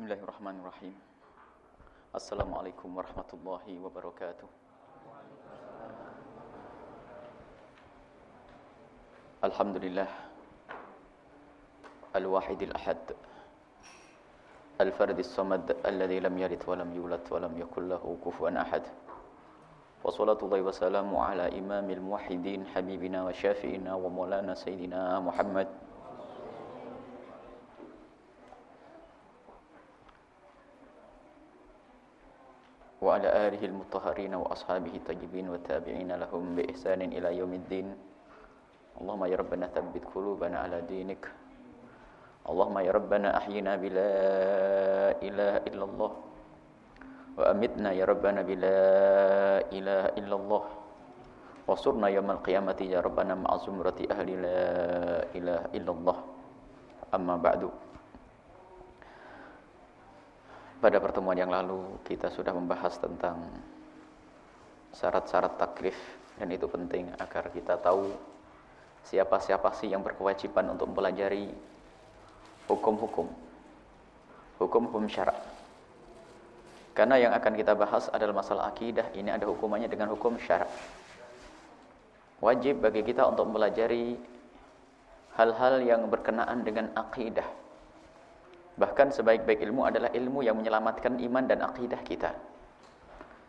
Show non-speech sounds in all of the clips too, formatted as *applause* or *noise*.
بسم الله الرحمن الرحيم السلام عليكم ورحمة الله وبركاته الحمد لله الواحد الأحد الفرد الصمد الذي لم يلد ولم يولد ولم يكن له كفوا أحد وصلاة الله وسلامه على إمام الموحدين حبيبنا وشافئنا ومولانا سيدنا محمد وعلى آله المطهرين وأصحابه الطيبين والتابعين لهم بإحسان إلى يوم الدين. اللهم يا ربنا ثبت قلوبنا على دينك. اللهم يا ربنا أحينا بلا إله إلا الله. وأمتنا يا ربنا بلا إله إلا الله. وصرنا يوم القيامة يا ربنا مع زمرة أهل لا إله إلا الله. أما بعد. Pada pertemuan yang lalu kita sudah membahas tentang syarat-syarat taklif dan itu penting agar kita tahu siapa-siapa sih yang berkewajiban untuk mempelajari hukum-hukum hukum-hukum syarak. Karena yang akan kita bahas adalah masalah akidah, ini ada hukumannya dengan hukum syarak. Wajib bagi kita untuk mempelajari hal-hal yang berkenaan dengan akidah Bahkan sebaik-baik ilmu adalah ilmu yang menyelamatkan iman dan akidah kita.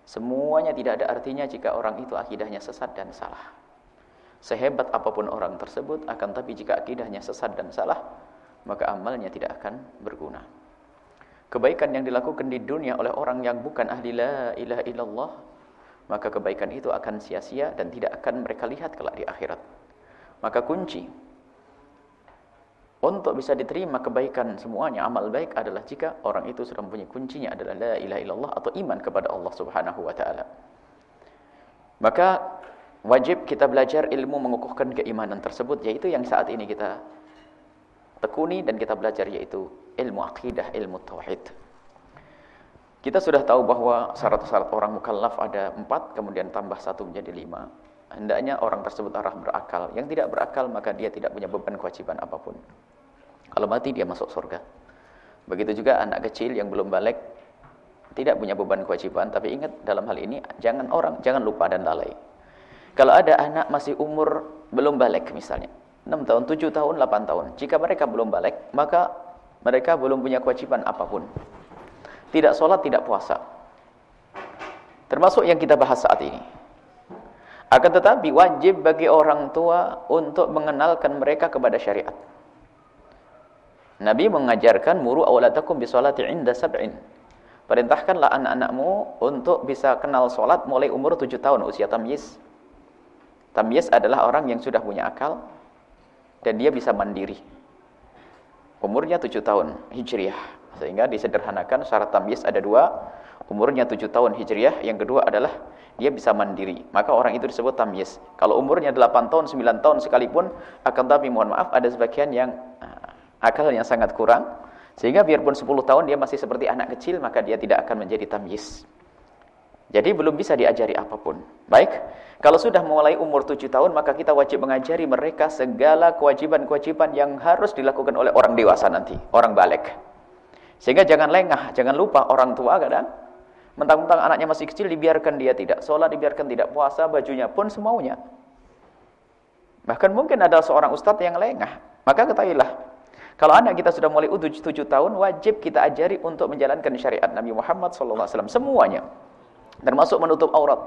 Semuanya tidak ada artinya jika orang itu akidahnya sesat dan salah. Sehebat apa pun orang tersebut, akan tapi jika akidahnya sesat dan salah, maka amalnya tidak akan berguna. Kebaikan yang dilakukan di dunia oleh orang yang bukan ahli la ilaha illallah, maka kebaikan itu akan sia-sia dan tidak akan mereka lihat kelak di akhirat. Maka kunci untuk bisa diterima kebaikan semuanya amal baik adalah jika orang itu sudah mempunyai kuncinya adalah la ilaha illallah atau iman kepada Allah Subhanahu wa taala. Maka wajib kita belajar ilmu mengukuhkan keimanan tersebut yaitu yang saat ini kita tekuni dan kita belajar yaitu ilmu akidah, ilmu tauhid. Kita sudah tahu bahwa syarat-syarat orang mukallaf ada empat, kemudian tambah satu menjadi lima. Hendaknya orang tersebut arah berakal. Yang tidak berakal maka dia tidak punya beban kewajiban apa pun. Kalau mati dia masuk surga. Begitu juga anak kecil yang belum balik tidak punya beban kewajiban, tapi ingat dalam hal ini jangan orang jangan lupa dan lalai. Kalau ada anak masih umur belum balik misalnya, 6 tahun, 7 tahun, 8 tahun, jika mereka belum balik, maka mereka belum punya kewajiban apa pun. Tidak sholat, tidak puasa. Termasuk yang kita bahas saat ini. Akan tetapi wajib bagi orang tua untuk mengenalkan mereka kepada syariat. Nabi mengajarkan muru awladakum bisolati inda sab'in. Perintahkanlah anak-anakmu untuk bisa kenal solat mulai umur tujuh tahun usia tamyiz. Tamyiz adalah orang yang sudah punya akal dan dia bisa mandiri. Umurnya tujuh tahun hijriah. Sehingga disederhanakan syarat tamyiz ada dua. Umurnya tujuh tahun hijriah. Yang kedua adalah dia bisa mandiri. Maka orang itu disebut tamyiz. Kalau umurnya delapan tahun, sembilan tahun sekalipun, akan tapi mohon maaf ada sebagian yang akalnya sangat kurang sehingga biarpun 10 tahun dia masih seperti anak kecil maka dia tidak akan menjadi tamyiz. Jadi belum bisa diajari apa pun. Baik, kalau sudah mulai umur 7 tahun maka kita wajib mengajari mereka segala kewajiban-kewajiban yang harus dilakukan oleh orang dewasa nanti, orang balik. Sehingga jangan lengah, jangan lupa orang tua kadang mentang-mentang anaknya masih kecil dibiarkan dia tidak sholat, dibiarkan tidak puasa, bajunya pun semaunya. Bahkan mungkin ada seorang ustadz yang lengah. Maka ketahuilah, kalau anak kita sudah mulai udah tujuh tahun, wajib kita ajari untuk menjalankan syariat Nabi Muhammad SAW. Semuanya. Termasuk menutup aurat.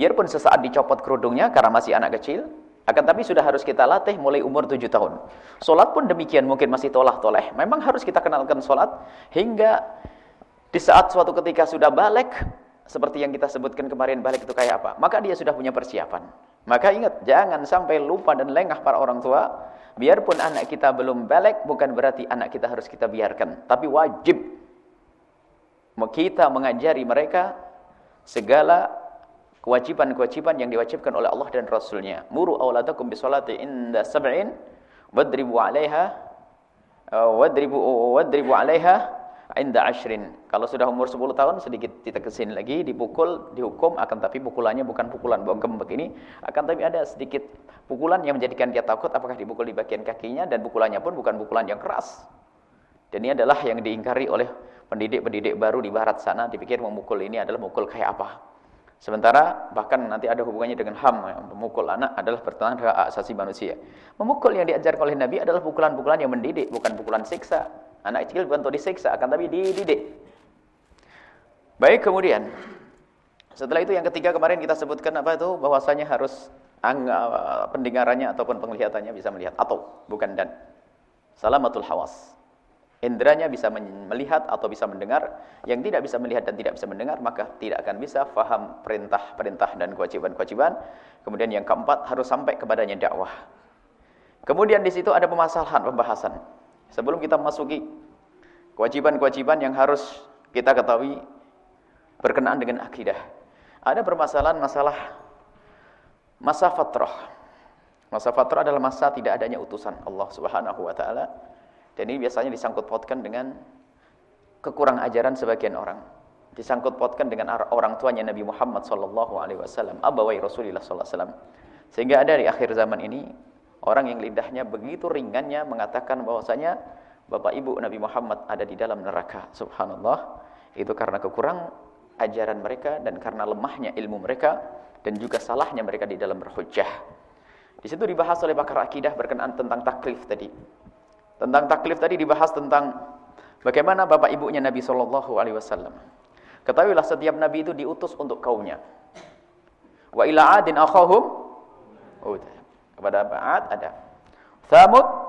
Biarpun sesaat dicopot kerudungnya karena masih anak kecil, akan tapi sudah harus kita latih mulai umur tujuh tahun. Solat pun demikian, mungkin masih tolah-toleh. Memang harus kita kenalkan solat, hingga di saat suatu ketika sudah balik, seperti yang kita sebutkan kemarin balik itu kayak apa? Maka dia sudah punya persiapan. Maka ingat, jangan sampai lupa dan lengah para orang tua Biarpun anak kita belum balik, bukan berarti anak kita harus kita biarkan. Tapi wajib kita mengajari mereka segala kewajiban-kewajiban yang diwajibkan oleh Allah dan Rasulnya. Muru awladakum bisolati inda sab'in, wadribu alaiha, wadribu, wadribu alaiha, inda ashrin. Kalau sudah umur 10 tahun sedikit ditekesin lagi, dipukul, dihukum akan tapi pukulannya bukan pukulan bongkem begini, akan tapi ada sedikit pukulan yang menjadikan dia takut apakah dipukul di bagian kakinya dan pukulannya pun bukan pukulan yang keras. Dan ini adalah yang diingkari oleh pendidik-pendidik baru di barat sana dipikir memukul ini adalah memukul kayak apa. Sementara bahkan nanti ada hubungannya dengan HAM, memukul anak adalah pertentangan hak asasi manusia. Memukul yang diajarkan oleh Nabi adalah pukulan-pukulan yang mendidik, bukan pukulan siksa. Anak kecil bukan untuk disiksa, akan tapi dididik. Baik, kemudian setelah itu yang ketiga kemarin kita sebutkan apa itu bahwasanya harus pendengarannya ataupun penglihatannya bisa melihat atau bukan dan salamatul hawas Indranya bisa melihat atau bisa mendengar. Yang tidak bisa melihat dan tidak bisa mendengar, maka tidak akan bisa faham perintah-perintah dan kewajiban-kewajiban. Kemudian yang keempat, harus sampai kepadanya dakwah. Kemudian di situ ada permasalahan, pembahasan. Sebelum kita memasuki kewajiban-kewajiban yang harus kita ketahui berkenaan dengan akidah. Ada permasalahan masalah masa fatrah. Masa fatrah adalah masa tidak adanya utusan Allah Subhanahu wa taala dan ini biasanya disangkut pautkan dengan kekurang ajaran sebagian orang. Disangkut pautkan dengan orang tuanya Nabi Muhammad sallallahu alaihi wasallam, abawai Rasulullah sallallahu alaihi wasallam. Sehingga ada di akhir zaman ini orang yang lidahnya begitu ringannya mengatakan bahwasanya bapak ibu Nabi Muhammad ada di dalam neraka. Subhanallah. Itu karena kekurang ajaran mereka dan karena lemahnya ilmu mereka dan juga salahnya mereka di dalam berhujjah. Di situ dibahas oleh pakar akidah berkenaan tentang taklif tadi. Tentang taklif tadi dibahas tentang bagaimana bapak ibunya Nabi Shallallahu Alaihi Wasallam. Ketahuilah setiap Nabi itu diutus untuk kaumnya. Wa ila adin akhahum kepada Ad ada. Thamud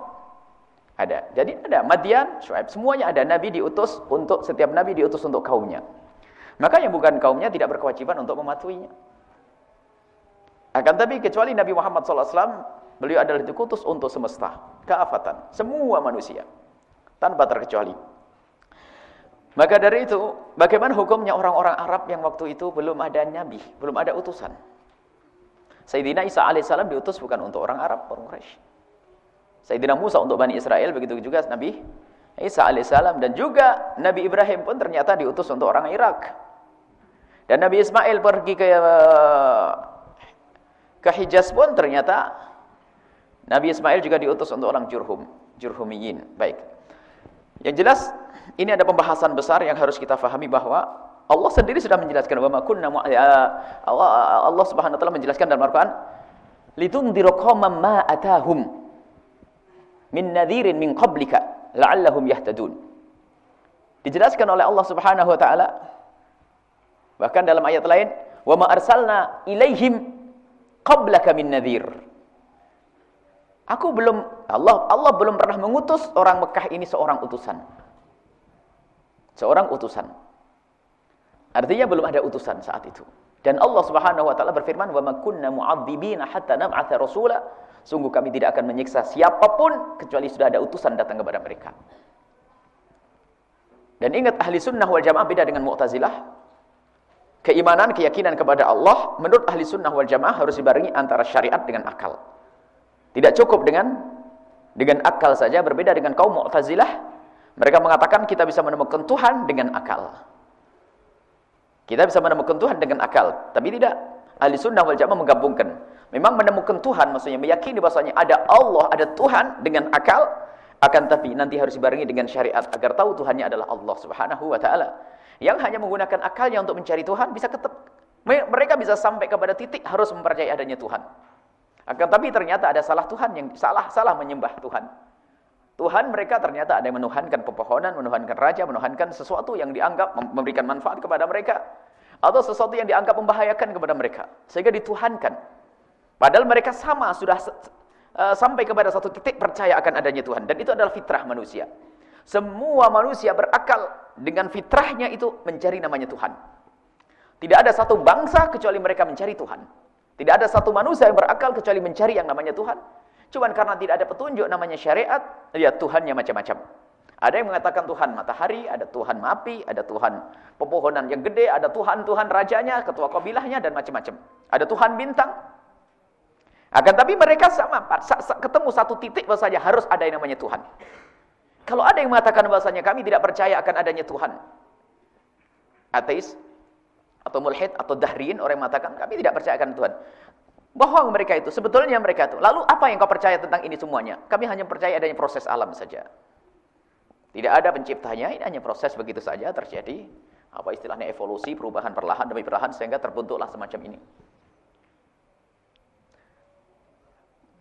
ada. Jadi ada Madian, Shu'aib, semuanya ada nabi diutus untuk setiap nabi diutus untuk kaumnya. Maka yang bukan kaumnya tidak berkewajiban untuk mematuhinya. Akan tapi kecuali Nabi Muhammad SAW Beliau adalah dikutus untuk semesta, keafatan, semua manusia, tanpa terkecuali. Maka dari itu, bagaimana hukumnya orang-orang Arab yang waktu itu belum ada nabi, belum ada utusan? Sayyidina Isa alaihissalam diutus bukan untuk orang Arab, orang Quraisy. Sayyidina Musa untuk Bani Israel, begitu juga Nabi Isa alaihissalam dan juga Nabi Ibrahim pun ternyata diutus untuk orang Irak. Dan Nabi Ismail pergi ke ke Hijaz pun ternyata Nabi Ismail juga diutus untuk orang Jurhum, Jurhumiyin. Baik. Yang jelas ini ada pembahasan besar yang harus kita fahami bahwa Allah sendiri sudah menjelaskan bahwa kunna ya, Allah Allah Subhanahu wa taala menjelaskan dalam Al-Qur'an litundiru qauman ma atahum min nadhirin min qablika la'allahum yahtadun. Dijelaskan oleh Allah Subhanahu wa taala bahkan dalam ayat lain wa ma arsalna ilaihim qablaka min nadhir. Aku belum Allah Allah belum pernah mengutus orang Mekah ini seorang utusan. Seorang utusan. Artinya belum ada utusan saat itu. Dan Allah Subhanahu wa taala berfirman, "Wa ma kunna mu'adzibina hatta nab'atha rasula." Sungguh kami tidak akan menyiksa siapa pun kecuali sudah ada utusan datang kepada mereka. Dan ingat ahli sunnah wal jamaah beda dengan mu'tazilah. Keimanan, keyakinan kepada Allah menurut ahli sunnah wal jamaah harus dibarengi antara syariat dengan akal. Tidak cukup dengan dengan akal saja berbeda dengan kaum Mu'tazilah. Mereka mengatakan kita bisa menemukan Tuhan dengan akal. Kita bisa menemukan Tuhan dengan akal, tapi tidak. Ahli sunnah wal jamaah menggabungkan. Memang menemukan Tuhan maksudnya meyakini bahwasanya ada Allah, ada Tuhan dengan akal, akan tapi nanti harus dibarengi dengan syariat agar tahu Tuhannya adalah Allah Subhanahu wa taala. Yang hanya menggunakan akalnya untuk mencari Tuhan bisa tetap mereka bisa sampai kepada titik harus mempercayai adanya Tuhan. Akan tapi ternyata ada salah Tuhan yang salah-salah menyembah Tuhan. Tuhan mereka ternyata ada yang menuhankan pepohonan, menuhankan raja, menuhankan sesuatu yang dianggap memberikan manfaat kepada mereka. Atau sesuatu yang dianggap membahayakan kepada mereka. Sehingga dituhankan. Padahal mereka sama sudah uh, sampai kepada satu titik percaya akan adanya Tuhan. Dan itu adalah fitrah manusia. Semua manusia berakal dengan fitrahnya itu mencari namanya Tuhan. Tidak ada satu bangsa kecuali mereka mencari Tuhan. Tidak ada satu manusia yang berakal kecuali mencari yang namanya Tuhan. Cuman karena tidak ada petunjuk namanya syariat, ya Tuhannya macam-macam. Ada yang mengatakan Tuhan matahari, ada Tuhan api, ada Tuhan pepohonan yang gede, ada Tuhan-Tuhan rajanya, ketua kabilahnya, dan macam-macam. Ada Tuhan bintang. Akan tapi mereka sama, ketemu satu titik bahasanya harus ada yang namanya Tuhan. Kalau ada yang mengatakan bahasanya kami tidak percaya akan adanya Tuhan. Ateis, atau mulhid atau dahrin orang yang mengatakan kami tidak percaya akan Tuhan. Bohong mereka itu, sebetulnya mereka itu. Lalu apa yang kau percaya tentang ini semuanya? Kami hanya percaya adanya proses alam saja. Tidak ada penciptanya, ini hanya proses begitu saja terjadi. Apa istilahnya evolusi, perubahan perlahan demi perlahan sehingga terbentuklah semacam ini.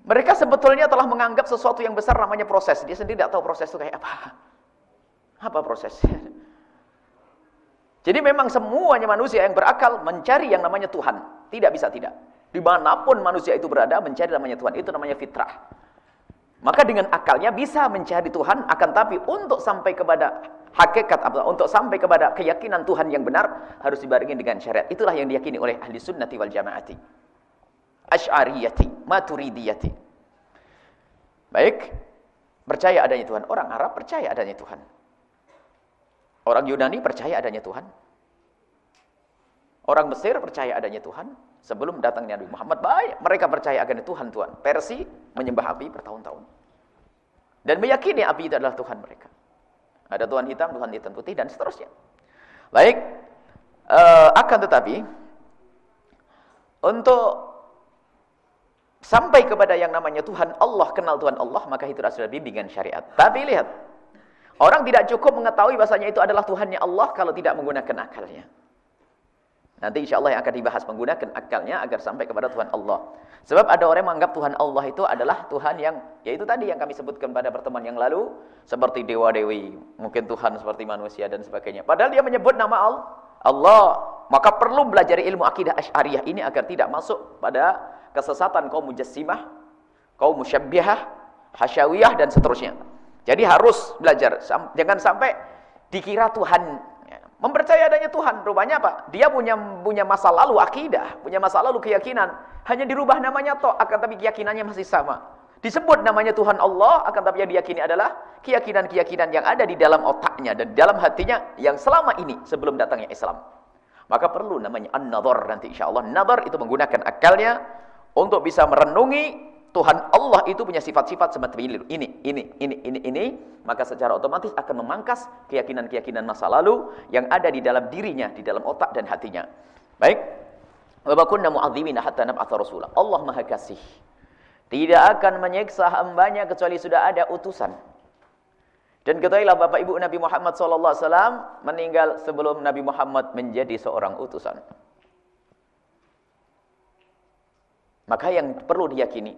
Mereka sebetulnya telah menganggap sesuatu yang besar namanya proses. Dia sendiri tidak tahu proses itu kayak apa. Apa proses? *laughs* Jadi memang semuanya manusia yang berakal mencari yang namanya Tuhan. Tidak bisa tidak. Di mana pun manusia itu berada mencari namanya Tuhan. Itu namanya fitrah. Maka dengan akalnya bisa mencari Tuhan. Akan tapi untuk sampai kepada hakikat, untuk sampai kepada keyakinan Tuhan yang benar, harus dibarengi dengan syariat. Itulah yang diyakini oleh ahli sunnati wal jamaati. Ash'ariyati, Maturidiyati. Baik, percaya adanya Tuhan. Orang Arab percaya adanya Tuhan. Orang Yunani percaya adanya Tuhan. Orang Mesir percaya adanya Tuhan. Sebelum datangnya Nabi Muhammad, baik. Mereka percaya adanya Tuhan, Tuhan. Persi menyembah api bertahun-tahun. Dan meyakini api itu adalah Tuhan mereka. Ada Tuhan hitam, Tuhan hitam putih, dan seterusnya. Baik, uh, akan tetapi, untuk sampai kepada yang namanya Tuhan Allah, kenal Tuhan Allah, maka itu adalah bimbingan syariat. Tapi lihat, orang tidak cukup mengetahui bahasanya itu adalah Tuhannya Allah kalau tidak menggunakan akalnya. Nanti insya Allah yang akan dibahas menggunakan akalnya agar sampai kepada Tuhan Allah. Sebab ada orang yang menganggap Tuhan Allah itu adalah Tuhan yang, yaitu tadi yang kami sebutkan pada pertemuan yang lalu, seperti dewa-dewi, mungkin Tuhan seperti manusia dan sebagainya. Padahal dia menyebut nama Allah, Allah. Maka perlu belajar ilmu akidah Asy'ariyah ini agar tidak masuk pada kesesatan kaum mujassimah, kaum musyabbihah, hasyawiyah dan seterusnya. Jadi harus belajar. Jangan sampai dikira Tuhan mempercayai adanya Tuhan. Rupanya apa? Dia punya punya masa lalu akidah, punya masa lalu keyakinan. Hanya dirubah namanya toh, akan tapi keyakinannya masih sama. Disebut namanya Tuhan Allah, akan tapi yang diyakini adalah keyakinan-keyakinan yang ada di dalam otaknya dan dalam hatinya yang selama ini sebelum datangnya Islam. Maka perlu namanya an-nadhar nanti insyaallah. Nadhar itu menggunakan akalnya untuk bisa merenungi Tuhan Allah itu punya sifat-sifat semacam ini, ini, ini, ini, ini, ini, maka secara otomatis akan memangkas keyakinan-keyakinan masa lalu yang ada di dalam dirinya, di dalam otak dan hatinya. Baik. Wa kunna mu'adzimina hatta nab'atha rasula. Allah Maha Kasih. Tidak akan menyiksa hambanya kecuali sudah ada utusan. Dan ketahuilah Bapak Ibu Nabi Muhammad SAW meninggal sebelum Nabi Muhammad menjadi seorang utusan. Maka yang perlu diyakini,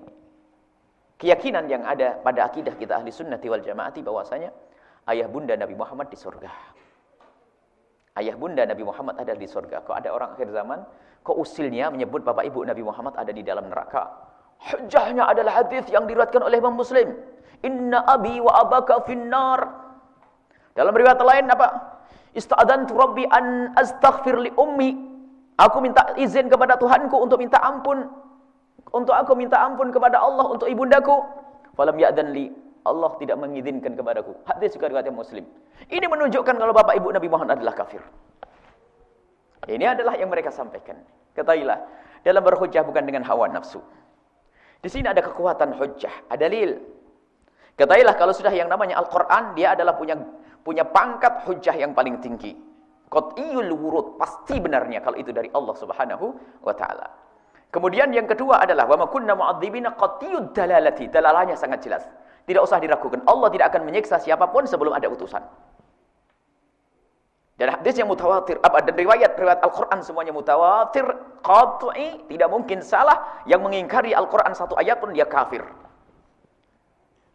keyakinan yang ada pada akidah kita ahli sunnati wal jamaati bahwasanya ayah bunda Nabi Muhammad di surga. Ayah bunda Nabi Muhammad ada di surga. Kok ada orang akhir zaman, kok usilnya menyebut bapak ibu Nabi Muhammad ada di dalam neraka. Hujahnya adalah hadis yang diriwayatkan oleh Imam Muslim. Inna abi wa abaka finnar. Dalam riwayat lain apa? Ista'adantu rabbi an astaghfir li ummi. Aku minta izin kepada Tuhanku untuk minta ampun untuk aku minta ampun kepada Allah untuk ibundaku. Falam ya'dan li. Allah tidak mengizinkan kepadaku. Hadis juga riwayat Muslim. Ini menunjukkan kalau bapak ibu Nabi Muhammad adalah kafir. Ini adalah yang mereka sampaikan. Ketahuilah, dalam berhujjah bukan dengan hawa nafsu. Di sini ada kekuatan hujjah, ada dalil. Ketahuilah kalau sudah yang namanya Al-Qur'an, dia adalah punya punya pangkat hujjah yang paling tinggi. Qat'iyul wurud, pasti benarnya kalau itu dari Allah Subhanahu wa taala. Kemudian yang kedua adalah wa ma kunna mu'adzibina qatiyud dalalati. Dalalahnya sangat jelas. Tidak usah diragukan. Allah tidak akan menyiksa siapa pun sebelum ada utusan. Dan hadis yang mutawatir, apa dan riwayat riwayat Al-Qur'an semuanya mutawatir, qat'i, tidak mungkin salah yang mengingkari Al-Qur'an satu ayat pun dia kafir.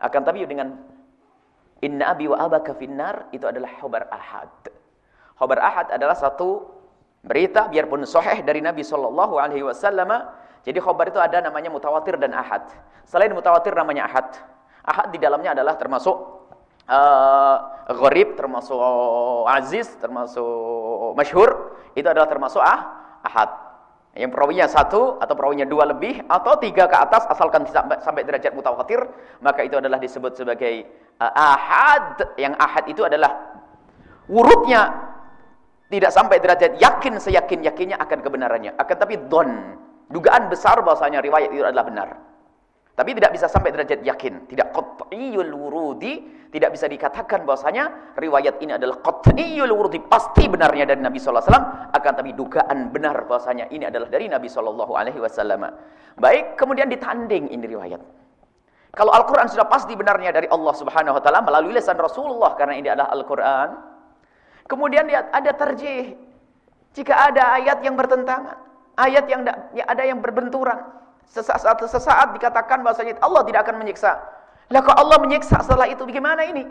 Akan tapi dengan inna abi wa abaka finnar itu adalah khabar ahad. Khabar ahad adalah satu berita biarpun sahih dari Nabi sallallahu alaihi wasallam. Jadi khabar itu ada namanya mutawatir dan ahad. Selain mutawatir namanya ahad. Ahad di dalamnya adalah termasuk uh, gharib, termasuk aziz, termasuk masyhur. Itu adalah termasuk ah, ahad. Yang perawinya satu atau perawinya dua lebih atau tiga ke atas asalkan sampai, sampai derajat mutawatir maka itu adalah disebut sebagai uh, ahad. Yang ahad itu adalah urutnya tidak sampai derajat yakin seyakin-yakinnya akan kebenarannya. Akan tapi don, dugaan besar bahasanya riwayat itu adalah benar. Tapi tidak bisa sampai derajat yakin. Tidak qat'iyul wurudi, tidak bisa dikatakan bahasanya riwayat ini adalah qat'iyul wurudi, pasti benarnya dari Nabi sallallahu alaihi wasallam, akan tapi dugaan benar bahasanya ini adalah dari Nabi sallallahu alaihi wasallam. Baik, kemudian ditanding ini riwayat. Kalau Al-Quran sudah pasti benarnya dari Allah subhanahu wa ta'ala melalui lisan Rasulullah karena ini adalah Al-Quran. Kemudian dia ada terjih. Jika ada ayat yang bertentangan. Ayat yang ya ada yang berbenturan. Sesaat, sesaat dikatakan bahasanya Allah tidak akan menyiksa. Lah kok Allah menyiksa setelah itu bagaimana ini?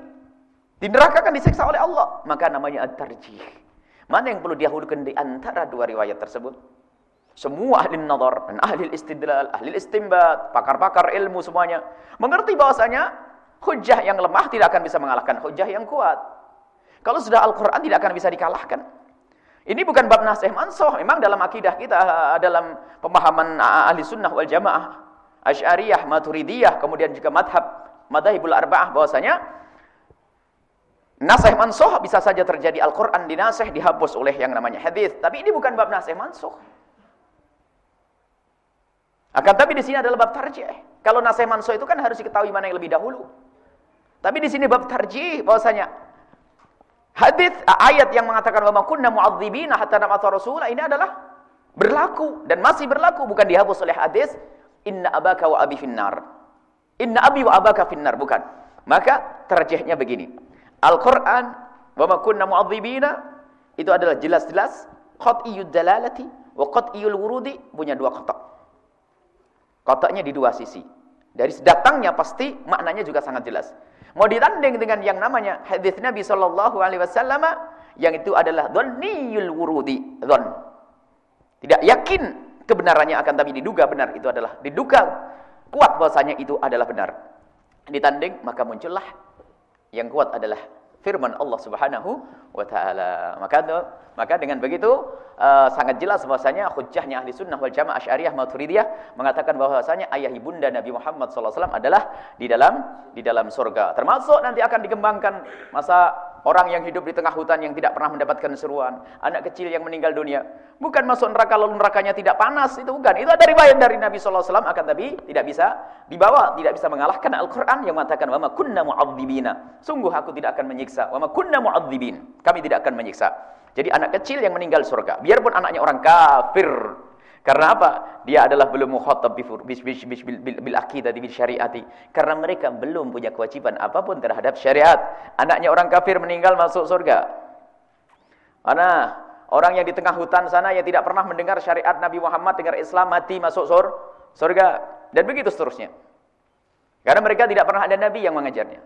Di neraka akan disiksa oleh Allah. Maka namanya at-tarjih. Mana yang perlu dihulukan di antara dua riwayat tersebut? Semua ahli nazar ahli istidlal, ahli istimbat, pakar-pakar ilmu semuanya mengerti bahwasanya hujah yang lemah tidak akan bisa mengalahkan hujah yang kuat. Kalau sudah Al-Qur'an tidak akan bisa dikalahkan. Ini bukan bab nasih mansuh, memang dalam akidah kita dalam pemahaman ahli sunnah wal jamaah, Asy'ariyah, Maturidiyah, kemudian juga madhab madhahibul arba'ah bahwasanya nasih mansuh bisa saja terjadi Al-Qur'an dinasih dihapus oleh yang namanya hadis, tapi ini bukan bab nasih mansuh. Akan tapi di sini adalah bab tarjih. Kalau nasih mansuh itu kan harus diketahui mana yang lebih dahulu. Tapi di sini bab tarjih bahwasanya hadis ayat yang mengatakan wa kunna mu'adzibina hatta nab'atha rasula ini adalah berlaku dan masih berlaku bukan dihapus oleh hadis inna abaka wa abi finnar. Inna abi wa abaka finnar bukan. Maka tarjihnya begini. Al-Qur'an wa kunna mu'adzibina itu adalah jelas-jelas qat'iyud dalalati wa qat'iyul wurudi punya dua kotak. Kotaknya di dua sisi. Dari datangnya pasti maknanya juga sangat jelas. Mau ditanding dengan yang namanya hadis Nabi sallallahu alaihi wasallam yang itu adalah dhanniyul wurudi, dhon. Tidak yakin kebenarannya akan tapi diduga benar itu adalah diduga kuat bahwasanya itu adalah benar. Ditanding maka muncullah yang kuat adalah firman Allah Subhanahu wa taala. Maka maka dengan begitu uh, sangat jelas bahwasanya hujjahnya ahli sunnah wal jamaah Asy'ariyah Maturidiyah mengatakan bahwasanya ayah ibunda Nabi Muhammad SAW adalah di dalam di dalam surga. Termasuk nanti akan dikembangkan masa orang yang hidup di tengah hutan yang tidak pernah mendapatkan seruan, anak kecil yang meninggal dunia. Bukan masuk neraka lalu nerakanya tidak panas, itu bukan. Itu ada riwayat dari Nabi SAW akan tapi tidak bisa dibawa, tidak bisa mengalahkan Al-Qur'an yang mengatakan wa ma kunna mu'adzibina. Sungguh aku tidak akan menyiksa. Wa ma kunna mu'adzibin. Kami tidak akan menyiksa. Jadi anak kecil yang meninggal surga, biarpun anaknya orang kafir. Karena apa? Dia adalah belum mukhatab bil aqidah bil syariati. Karena mereka belum punya kewajiban apa pun terhadap syariat. Anaknya orang kafir meninggal masuk surga. Mana? Orang yang di tengah hutan sana yang tidak pernah mendengar syariat Nabi Muhammad, dengar Islam, mati masuk sur surga. Dan begitu seterusnya. Karena mereka tidak pernah ada Nabi yang mengajarnya.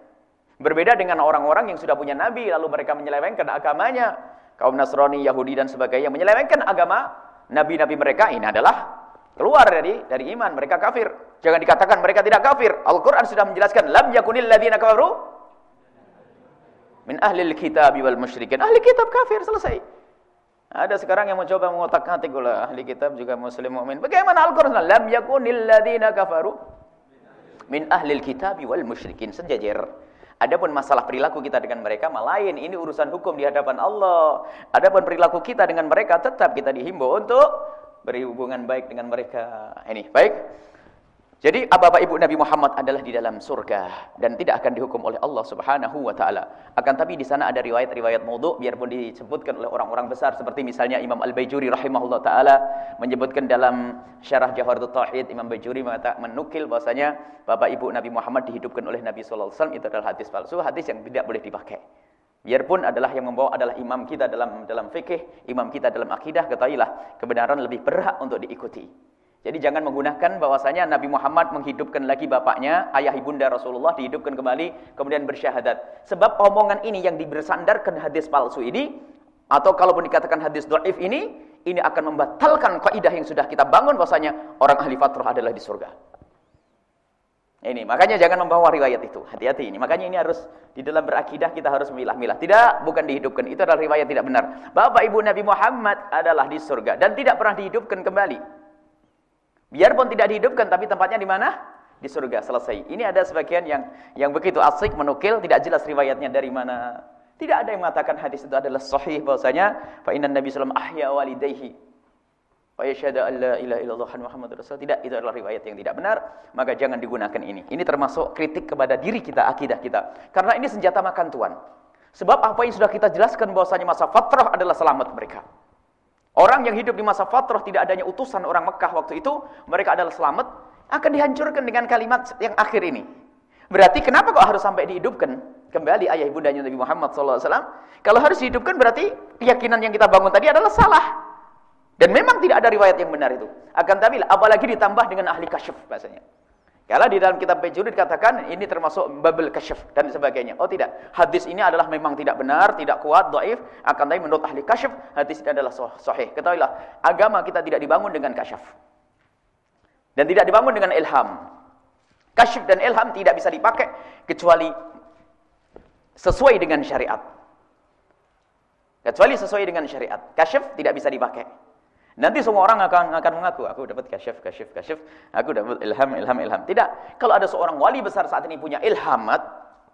Berbeda dengan orang-orang yang sudah punya Nabi, lalu mereka menyelewengkan agamanya kaum Nasrani, Yahudi dan sebagainya menyelewengkan agama nabi-nabi mereka ini adalah keluar dari dari iman, mereka kafir. Jangan dikatakan mereka tidak kafir. Al-Qur'an sudah menjelaskan lam yakunil ladzina kafaru min ahli kitab wal musyrikin. Ahli kitab kafir selesai. Ada sekarang yang mencoba mengotak-atik pula ahli kitab juga muslim mukmin. Bagaimana Al-Qur'an lam yakunil ladzina kafaru min ahli kitab wal musyrikin sejajar. Adapun masalah perilaku kita dengan mereka lain. Ini urusan hukum di hadapan Allah. Adapun perilaku kita dengan mereka tetap kita dihimbau untuk berhubungan baik dengan mereka. Ini baik. Jadi bapak ibu Nabi Muhammad adalah di dalam surga dan tidak akan dihukum oleh Allah Subhanahu wa taala. Akan tapi di sana ada riwayat-riwayat maudhu biarpun disebutkan oleh orang-orang besar seperti misalnya Imam Al-Baijuri rahimahullah taala menyebutkan dalam Syarah Jawharatul Tauhid Imam Baijuri menukil bahwasanya bapak ibu Nabi Muhammad dihidupkan oleh Nabi sallallahu alaihi wasallam itu adalah hadis palsu, hadis yang tidak boleh dipakai. Biarpun adalah yang membawa adalah imam kita dalam dalam fikih, imam kita dalam akidah, ketahuilah kebenaran lebih berhak untuk diikuti. Jadi jangan menggunakan bahwasanya Nabi Muhammad menghidupkan lagi bapaknya, ayah ibunda Rasulullah dihidupkan kembali, kemudian bersyahadat. Sebab omongan ini yang dibersandarkan hadis palsu ini, atau kalaupun dikatakan hadis do'if ini, ini akan membatalkan kaidah yang sudah kita bangun bahwasanya orang ahli fatrah adalah di surga. Ini, makanya jangan membawa riwayat itu. Hati-hati ini. Makanya ini harus di dalam berakidah kita harus memilah-milah. Tidak, bukan dihidupkan. Itu adalah riwayat tidak benar. Bapak Ibu Nabi Muhammad adalah di surga dan tidak pernah dihidupkan kembali. Biarpun tidak dihidupkan tapi tempatnya di mana? Di surga. Selesai. Ini ada sebagian yang yang begitu asik menukil tidak jelas riwayatnya dari mana. Tidak ada yang mengatakan hadis itu adalah sahih bahwasanya fa inna Nabi sallallahu ahya walidayhi wa yashhadu an la ilaha illallah Muhammadur rasul. Tidak, itu adalah riwayat yang tidak benar, maka jangan digunakan ini. Ini termasuk kritik kepada diri kita, akidah kita. Karena ini senjata makan tuan. Sebab apa yang sudah kita jelaskan bahwasanya masa fatrah adalah selamat mereka. Orang yang hidup di masa fatrah tidak adanya utusan orang Mekah waktu itu, mereka adalah selamat, akan dihancurkan dengan kalimat yang akhir ini. Berarti kenapa kok harus sampai dihidupkan? Kembali ayah ibundanya Nabi Muhammad SAW. Kalau harus dihidupkan berarti keyakinan yang kita bangun tadi adalah salah. Dan memang tidak ada riwayat yang benar itu. Akan tapi apalagi ditambah dengan ahli kasyaf bahasanya. Kalau di dalam kitab Bejuri dikatakan ini termasuk babel kasyaf dan sebagainya. Oh tidak, hadis ini adalah memang tidak benar, tidak kuat, dhaif, akan tapi menurut ahli kasyaf hadis ini adalah sahih. Ketahuilah, agama kita tidak dibangun dengan kasyaf. Dan tidak dibangun dengan ilham. Kasyaf dan ilham tidak bisa dipakai kecuali sesuai dengan syariat. Kecuali sesuai dengan syariat. Kasyaf tidak bisa dipakai. Nanti semua orang akan akan mengaku, aku dapat kasyaf, kasyaf, kasyaf, aku dapat ilham, ilham, ilham. Tidak. Kalau ada seorang wali besar saat ini punya ilhamat,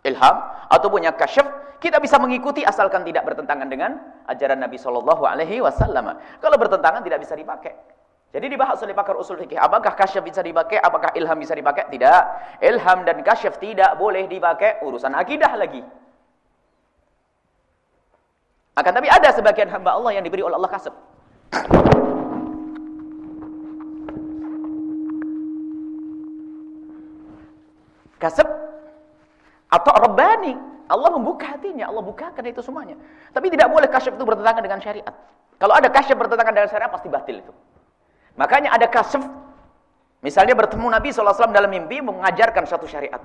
ilham atau punya kasyaf, kita bisa mengikuti asalkan tidak bertentangan dengan ajaran Nabi wasallam. Kalau bertentangan tidak bisa dipakai. Jadi dibahas oleh pakar usul fikih, apakah kasyaf bisa dipakai, apakah ilham bisa dipakai? Tidak. Ilham dan kasyaf tidak boleh dipakai urusan akidah lagi. Akan tapi ada sebagian hamba Allah yang diberi oleh Allah kasab. Kasab atau rabbani. Allah membuka hatinya, Allah bukakan itu semuanya. Tapi tidak boleh kasyaf itu bertentangan dengan syariat. Kalau ada kasyaf bertentangan dengan syariat pasti batil itu. Makanya ada kasyaf misalnya bertemu Nabi SAW dalam mimpi mengajarkan satu syariat.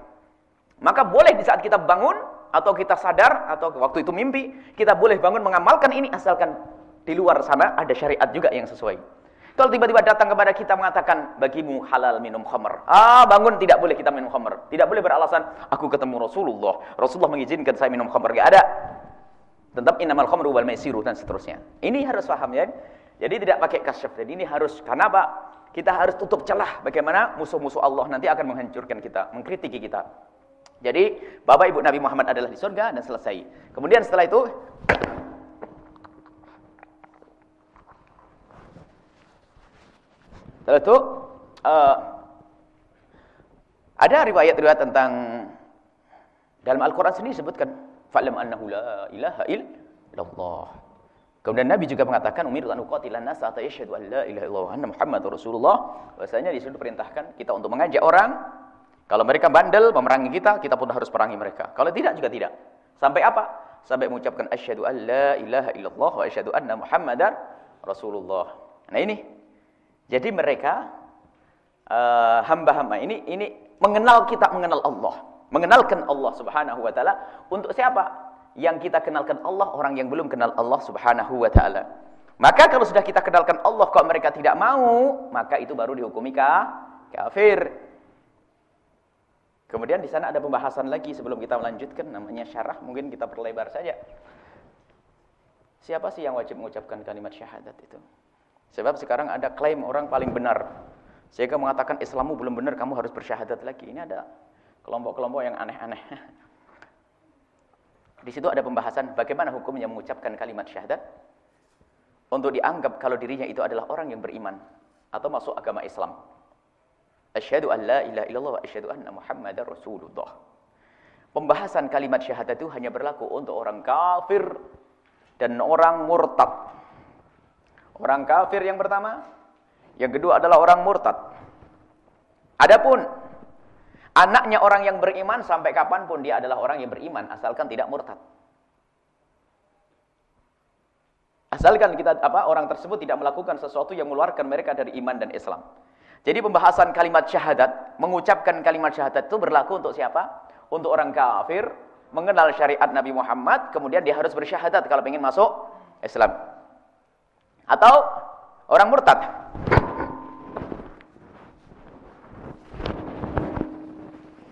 Maka boleh di saat kita bangun atau kita sadar atau waktu itu mimpi, kita boleh bangun mengamalkan ini asalkan di luar sana ada syariat juga yang sesuai. Kalau tiba-tiba datang kepada kita mengatakan bagimu halal minum khamr. Ah, bangun tidak boleh kita minum khamr. Tidak boleh beralasan aku ketemu Rasulullah. Rasulullah mengizinkan saya minum khamr. Enggak ada. Tetap innamal khamru wal maisiru dan seterusnya. Ini harus paham ya. Jadi tidak pakai kasyaf. Jadi ini harus karena apa? Kita harus tutup celah bagaimana musuh-musuh Allah nanti akan menghancurkan kita, mengkritiki kita. Jadi Bapak Ibu Nabi Muhammad adalah di surga dan selesai. Kemudian setelah itu Setelah itu uh, ada riwayat-riwayat tentang dalam Al-Quran sendiri disebutkan fa'lam annahu la ilaha illallah. Kemudian Nabi juga mengatakan umir an uqatilan nas hatta yashhadu an la ilaha illallah anna Muhammadur Rasulullah. Bahasanya di situ perintahkan kita untuk mengajak orang kalau mereka bandel memerangi kita, kita pun harus perangi mereka. Kalau tidak juga tidak. Sampai apa? Sampai mengucapkan asyhadu an la ilaha illallah wa asyhadu anna Muhammadar Rasulullah. Nah ini jadi mereka eh, hamba-hamba uh, ini ini mengenal kita mengenal Allah, mengenalkan Allah Subhanahu wa taala untuk siapa? Yang kita kenalkan Allah orang yang belum kenal Allah Subhanahu wa taala. Maka kalau sudah kita kenalkan Allah kok mereka tidak mau, maka itu baru dihukumi kafir. Kemudian di sana ada pembahasan lagi sebelum kita melanjutkan namanya syarah, mungkin kita perlebar saja. Siapa sih yang wajib mengucapkan kalimat syahadat itu? Sebab sekarang ada klaim orang paling benar. Sehingga mengatakan Islammu belum benar, kamu harus bersyahadat lagi. Ini ada kelompok-kelompok yang aneh-aneh. *laughs* Di situ ada pembahasan bagaimana hukumnya mengucapkan kalimat syahadat untuk dianggap kalau dirinya itu adalah orang yang beriman atau masuk agama Islam. Asyhadu an la ilaha illallah wa asyhadu anna Muhammadar Rasulullah. Pembahasan kalimat syahadat itu hanya berlaku untuk orang kafir dan orang murtad. Orang kafir yang pertama, yang kedua adalah orang murtad. Adapun anaknya orang yang beriman sampai kapan pun dia adalah orang yang beriman asalkan tidak murtad. Asalkan kita apa orang tersebut tidak melakukan sesuatu yang mengeluarkan mereka dari iman dan Islam. Jadi pembahasan kalimat syahadat, mengucapkan kalimat syahadat itu berlaku untuk siapa? Untuk orang kafir, mengenal syariat Nabi Muhammad, kemudian dia harus bersyahadat kalau ingin masuk Islam atau orang murtad.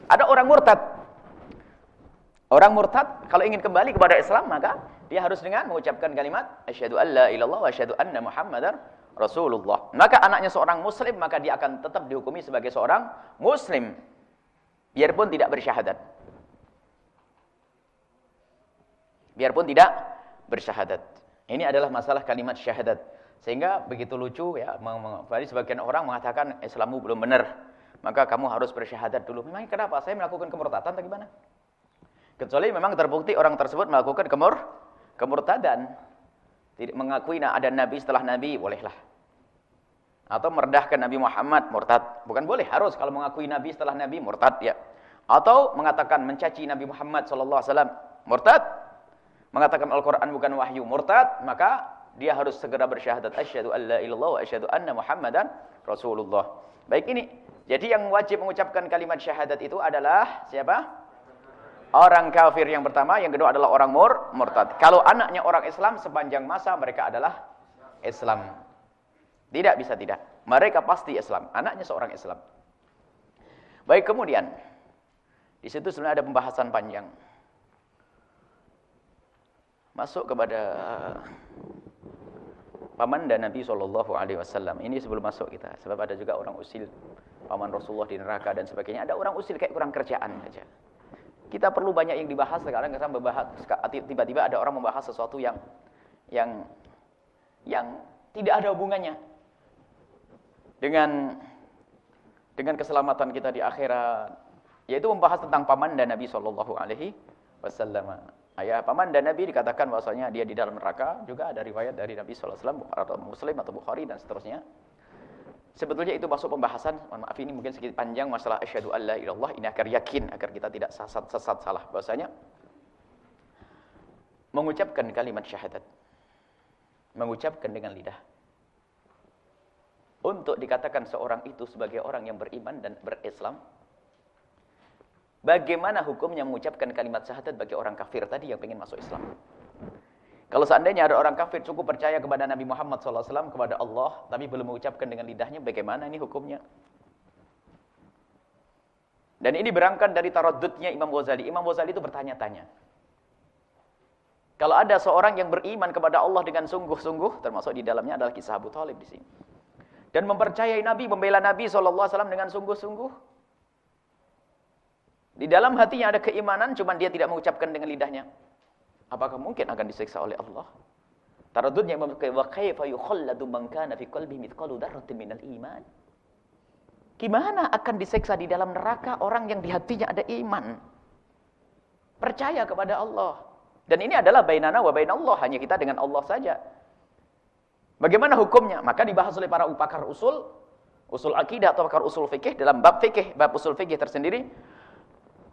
Ada orang murtad. Orang murtad kalau ingin kembali kepada Islam maka dia harus dengan mengucapkan kalimat asyhadu alla ilallah wa asyhadu anna muhammadar rasulullah. Maka anaknya seorang muslim maka dia akan tetap dihukumi sebagai seorang muslim biarpun tidak bersyahadat. Biarpun tidak bersyahadat. Ini adalah masalah kalimat syahadat. Sehingga begitu lucu ya, Jadi sebagian orang mengatakan Islammu belum benar. Maka kamu harus bersyahadat dulu. Memangnya kenapa? Saya melakukan kemurtadan atau gimana? Kecuali memang terbukti orang tersebut melakukan kemur kemurtadan. Tidak mengakui ada nabi setelah nabi, bolehlah. Atau merendahkan Nabi Muhammad, murtad. Bukan boleh, harus kalau mengakui nabi setelah nabi, murtad ya. Atau mengatakan mencaci Nabi Muhammad sallallahu alaihi murtad. Mengatakan Al-Qur'an bukan wahyu, murtad, maka dia harus segera bersyahadat asyhadu alla ilallah wa asyhadu anna Muhammadan Rasulullah. Baik ini. Jadi yang wajib mengucapkan kalimat syahadat itu adalah siapa? Orang kafir yang pertama, yang kedua adalah orang mur, murtad. Kalau anaknya orang Islam sepanjang masa mereka adalah Islam. Tidak bisa tidak. Mereka pasti Islam. Anaknya seorang Islam. Baik kemudian. Di situ sebenarnya ada pembahasan panjang. Masuk kepada paman dan Nabi Shallallahu Alaihi Wasallam. Ini sebelum masuk kita. Sebab ada juga orang usil paman Rasulullah di neraka dan sebagainya. Ada orang usil kayak kurang kerjaan saja. Kita perlu banyak yang dibahas sekarang kita membahas tiba-tiba ada orang membahas sesuatu yang yang yang tidak ada hubungannya dengan dengan keselamatan kita di akhirat yaitu membahas tentang paman dan Nabi sallallahu alaihi wasallam. Ayah paman dan Nabi dikatakan bahwasanya dia di dalam neraka, juga ada riwayat dari Nabi wasallam atau Muslim atau Bukhari dan seterusnya. Sebetulnya itu masuk pembahasan, maaf ini mungkin sedikit panjang masalah asyhadu alla ilallah ini agar yakin agar kita tidak sesat sesat salah. Bahwasanya mengucapkan kalimat syahadat mengucapkan dengan lidah. Untuk dikatakan seorang itu sebagai orang yang beriman dan berislam Bagaimana hukumnya mengucapkan kalimat syahadat bagi orang kafir tadi yang ingin masuk Islam? Kalau seandainya ada orang kafir cukup percaya kepada Nabi Muhammad SAW, kepada Allah, tapi belum mengucapkan dengan lidahnya, bagaimana ini hukumnya? Dan ini berangkat dari taradudnya Imam Ghazali. Imam Ghazali itu bertanya-tanya. Kalau ada seorang yang beriman kepada Allah dengan sungguh-sungguh, termasuk di dalamnya adalah kisah Abu Talib di sini. Dan mempercayai Nabi, membela Nabi SAW dengan sungguh-sungguh, di dalam hatinya ada keimanan, cuma dia tidak mengucapkan dengan lidahnya. Apakah mungkin akan disiksa oleh Allah? Taradudnya Imam wa kaifa yukhalladu man kana fi qalbihi mithqalu dzarratin minal iman? Gimana akan disiksa di dalam neraka orang yang di hatinya ada iman? Percaya kepada Allah. Dan ini adalah bainana wa bainallah, hanya kita dengan Allah saja. Bagaimana hukumnya? Maka dibahas oleh para pakar usul, usul akidah atau pakar usul fikih dalam bab fikih, bab usul fikih tersendiri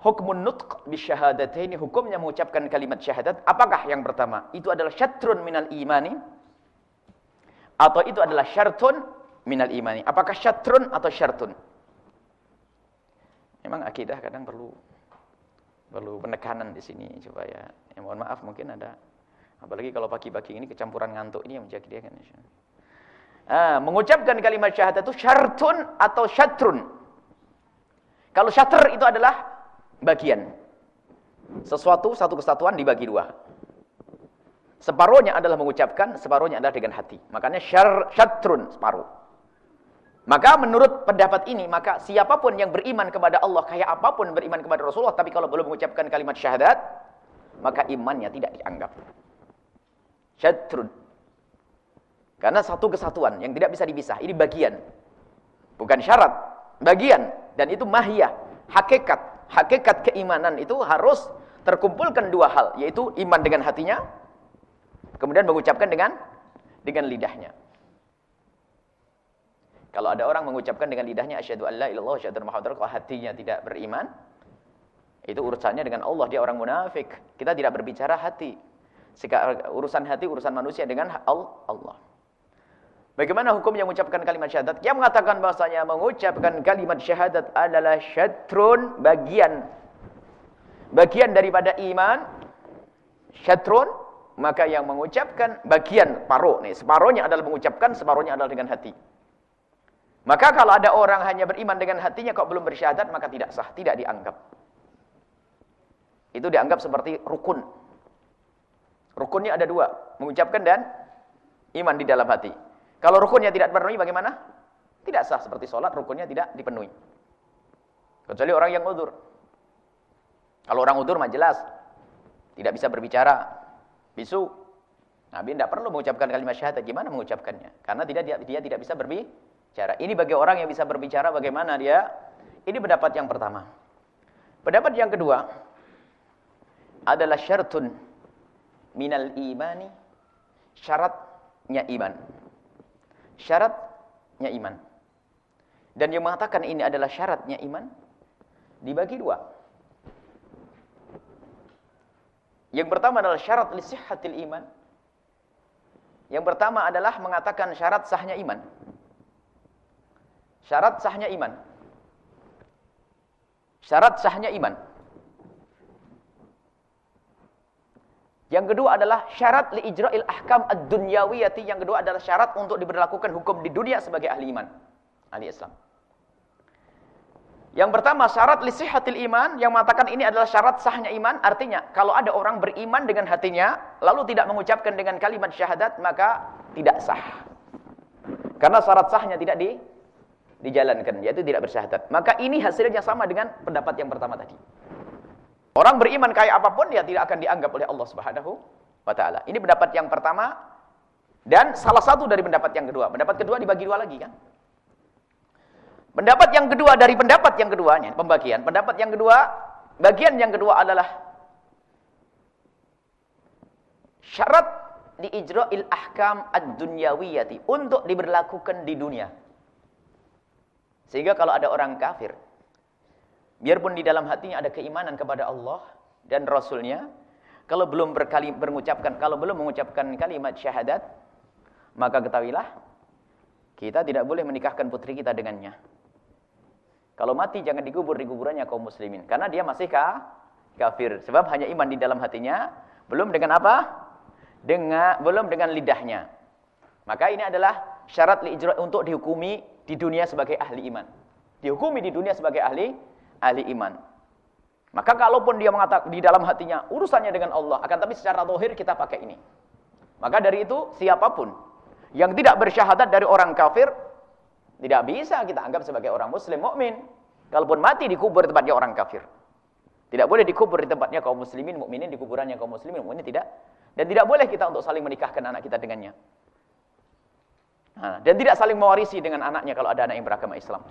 Hukmun nutq bisyahadataini hukumnya mengucapkan kalimat syahadat. Apakah yang pertama? Itu adalah syatrun minal imani atau itu adalah syartun minal imani. Apakah syatrun atau syartun? Memang akidah kadang perlu perlu penekanan di sini coba ya. ya mohon maaf mungkin ada apalagi kalau pagi-pagi ini kecampuran ngantuk ini yang menjadi dia kan. Ah, mengucapkan kalimat syahadat itu syartun atau syatrun. Kalau syatr itu adalah bagian. Sesuatu, satu kesatuan dibagi dua. Separuhnya adalah mengucapkan, separuhnya adalah dengan hati. Makanya syar, syatrun, separuh. Maka menurut pendapat ini, maka siapa pun yang beriman kepada Allah, kayak apa pun beriman kepada Rasulullah, tapi kalau belum mengucapkan kalimat syahadat, maka imannya tidak dianggap. Syatrun. Karena satu kesatuan yang tidak bisa dipisah. Ini bagian. Bukan syarat. Bagian. Dan itu mahiyah. Hakikat hakikat keimanan itu harus terkumpulkan dua hal, yaitu iman dengan hatinya, kemudian mengucapkan dengan dengan lidahnya. Kalau ada orang mengucapkan dengan lidahnya asyhadu alla ilallah asyhadu muhammadar kalau hatinya tidak beriman, itu urusannya dengan Allah, dia orang munafik. Kita tidak berbicara hati. Urusan hati urusan manusia dengan Allah. Bagaimana hukum yang mengucapkan kalimat syahadat? Yang mengatakan bahasanya mengucapkan kalimat syahadat adalah syatrun bagian bagian daripada iman. Syatrun maka yang mengucapkan bagian paruh nih, separuhnya adalah mengucapkan, separuhnya adalah dengan hati. Maka kalau ada orang hanya beriman dengan hatinya kok belum bersyahadat maka tidak sah, tidak dianggap. Itu dianggap seperti rukun. Rukunnya ada dua, mengucapkan dan iman di dalam hati. Kalau rukunnya tidak dipenuhi bagaimana? Tidak sah seperti sholat, rukunnya tidak dipenuhi. Kecuali orang yang udur. Kalau orang udur mah jelas. Tidak bisa berbicara. Bisu. Nabi tidak perlu mengucapkan kalimat syahadat. Gimana mengucapkannya? Karena tidak dia, dia tidak bisa berbicara. Ini bagi orang yang bisa berbicara bagaimana dia? Ini pendapat yang pertama. Pendapat yang kedua adalah syartun minal imani syaratnya iman syaratnya iman. Dan yang mengatakan ini adalah syaratnya iman dibagi dua. Yang pertama adalah syarat lisihatil iman. Yang pertama adalah mengatakan syarat sahnya iman. Syarat sahnya iman. Syarat sahnya iman. Yang kedua adalah syarat li ijra'il ahkam ad-dunyawiyati. Yang kedua adalah syarat untuk diberlakukan hukum di dunia sebagai ahli iman. Ahli Islam. Yang pertama syarat li sihhatil iman yang mengatakan ini adalah syarat sahnya iman. Artinya kalau ada orang beriman dengan hatinya lalu tidak mengucapkan dengan kalimat syahadat maka tidak sah. Karena syarat sahnya tidak di dijalankan yaitu tidak bersyahadat. Maka ini hasilnya sama dengan pendapat yang pertama tadi. Orang beriman kayak apa pun dia tidak akan dianggap oleh Allah Subhanahu wa taala. Ini pendapat yang pertama dan salah satu dari pendapat yang kedua. Pendapat kedua dibagi dua lagi kan? Pendapat yang kedua dari pendapat yang keduanya, pembagian. Pendapat yang kedua, bagian yang kedua adalah syarat di ijra'il ahkam ad-dunyawiyati untuk diberlakukan di dunia. Sehingga kalau ada orang kafir Biarpun di dalam hatinya ada keimanan kepada Allah dan Rasulnya, kalau belum berkali mengucapkan, kalau belum mengucapkan kalimat syahadat, maka ketahuilah kita tidak boleh menikahkan putri kita dengannya. Kalau mati jangan dikubur di kuburannya kaum muslimin, karena dia masih kah? kafir. Sebab hanya iman di dalam hatinya, belum dengan apa? Dengan belum dengan lidahnya. Maka ini adalah syarat liijra untuk dihukumi di dunia sebagai ahli iman. Dihukumi di dunia sebagai ahli ahli iman. Maka kalaupun dia mengatakan di dalam hatinya urusannya dengan Allah, akan tapi secara zahir kita pakai ini. Maka dari itu siapa pun yang tidak bersyahadat dari orang kafir tidak bisa kita anggap sebagai orang muslim mukmin. Kalaupun mati dikubur di tempatnya orang kafir. Tidak boleh dikubur di tempatnya kaum muslimin, mukminin di kuburannya kaum muslimin, mukminin tidak. Dan tidak boleh kita untuk saling menikahkan anak kita dengannya. Nah, dan tidak saling mewarisi dengan anaknya kalau ada anak yang beragama Islam.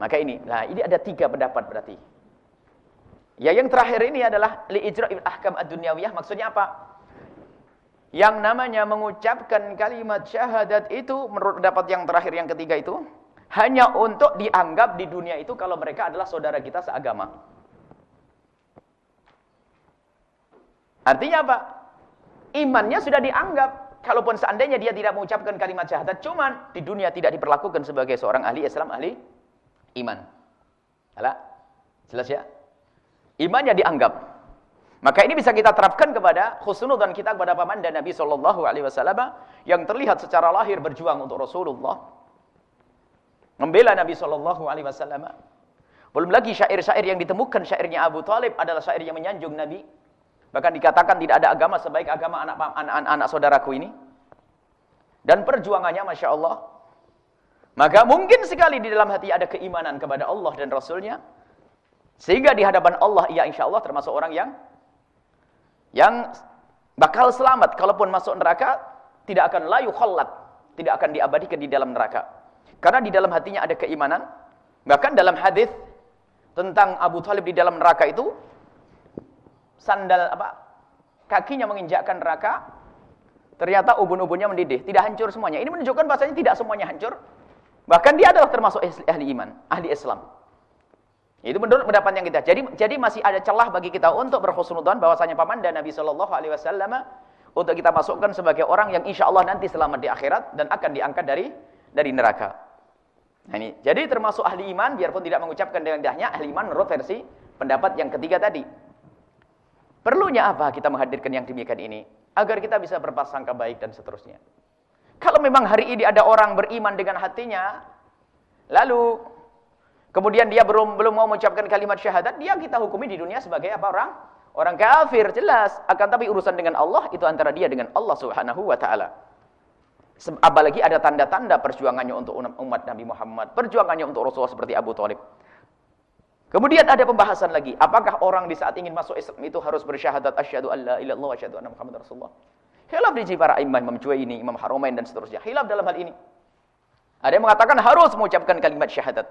Maka ini, nah ini ada tiga pendapat berarti. Ya yang terakhir ini adalah li ijra'il ahkam ad-dunyawiyah maksudnya apa? Yang namanya mengucapkan kalimat syahadat itu menurut pendapat yang terakhir yang ketiga itu hanya untuk dianggap di dunia itu kalau mereka adalah saudara kita seagama. Artinya apa? Imannya sudah dianggap kalaupun seandainya dia tidak mengucapkan kalimat syahadat cuman di dunia tidak diperlakukan sebagai seorang ahli Islam ahli iman. Alah, jelas ya? Imannya dianggap. Maka ini bisa kita terapkan kepada dan kita kepada paman dan Nabi Shallallahu Alaihi Wasallam yang terlihat secara lahir berjuang untuk Rasulullah, membela Nabi Shallallahu Alaihi Wasallam. Belum lagi syair-syair yang ditemukan syairnya Abu Talib adalah syair yang menyanjung Nabi. Bahkan dikatakan tidak ada agama sebaik agama anak-anak saudaraku ini. Dan perjuangannya Masya Allah maka mungkin sekali di dalam hati ada keimanan kepada Allah dan Rasulnya. Sehingga di hadapan Allah, ia insya Allah termasuk orang yang yang bakal selamat. Kalaupun masuk neraka, tidak akan layu khallat. Tidak akan diabadikan di dalam neraka. Karena di dalam hatinya ada keimanan. Bahkan dalam hadis tentang Abu Talib di dalam neraka itu, sandal apa kakinya menginjakkan neraka, ternyata ubun-ubunnya mendidih. Tidak hancur semuanya. Ini menunjukkan bahasanya tidak semuanya hancur. Bahkan dia adalah termasuk ahli iman, ahli Islam. Itu menurut pendapat yang kita. Jadi jadi masih ada celah bagi kita untuk berhusnudzon bahwasanya paman dan Nabi Shallallahu alaihi wasallam untuk kita masukkan sebagai orang yang insya Allah nanti selamat di akhirat dan akan diangkat dari dari neraka. Nah ini, jadi termasuk ahli iman biarpun tidak mengucapkan dengan dahnya ahli iman menurut versi pendapat yang ketiga tadi. Perlunya apa kita menghadirkan yang demikian ini? Agar kita bisa berpasangka baik dan seterusnya. Kalau memang hari ini ada orang beriman dengan hatinya, lalu kemudian dia belum belum mau mengucapkan kalimat syahadat, dia kita hukumi di dunia sebagai apa orang? Orang kafir, jelas. Akan tapi urusan dengan Allah itu antara dia dengan Allah Subhanahu wa taala. Apalagi ada tanda-tanda perjuangannya untuk umat Nabi Muhammad, perjuangannya untuk Rasulullah seperti Abu Talib. Kemudian ada pembahasan lagi, apakah orang di saat ingin masuk Islam itu harus bersyahadat asyhadu alla ilaha illallah wa asyhadu anna muhammadar rasulullah? Khilaf di para imam, Imam Juwaini, Imam Haromain dan seterusnya. Khilaf dalam hal ini. Ada yang mengatakan harus mengucapkan kalimat syahadat.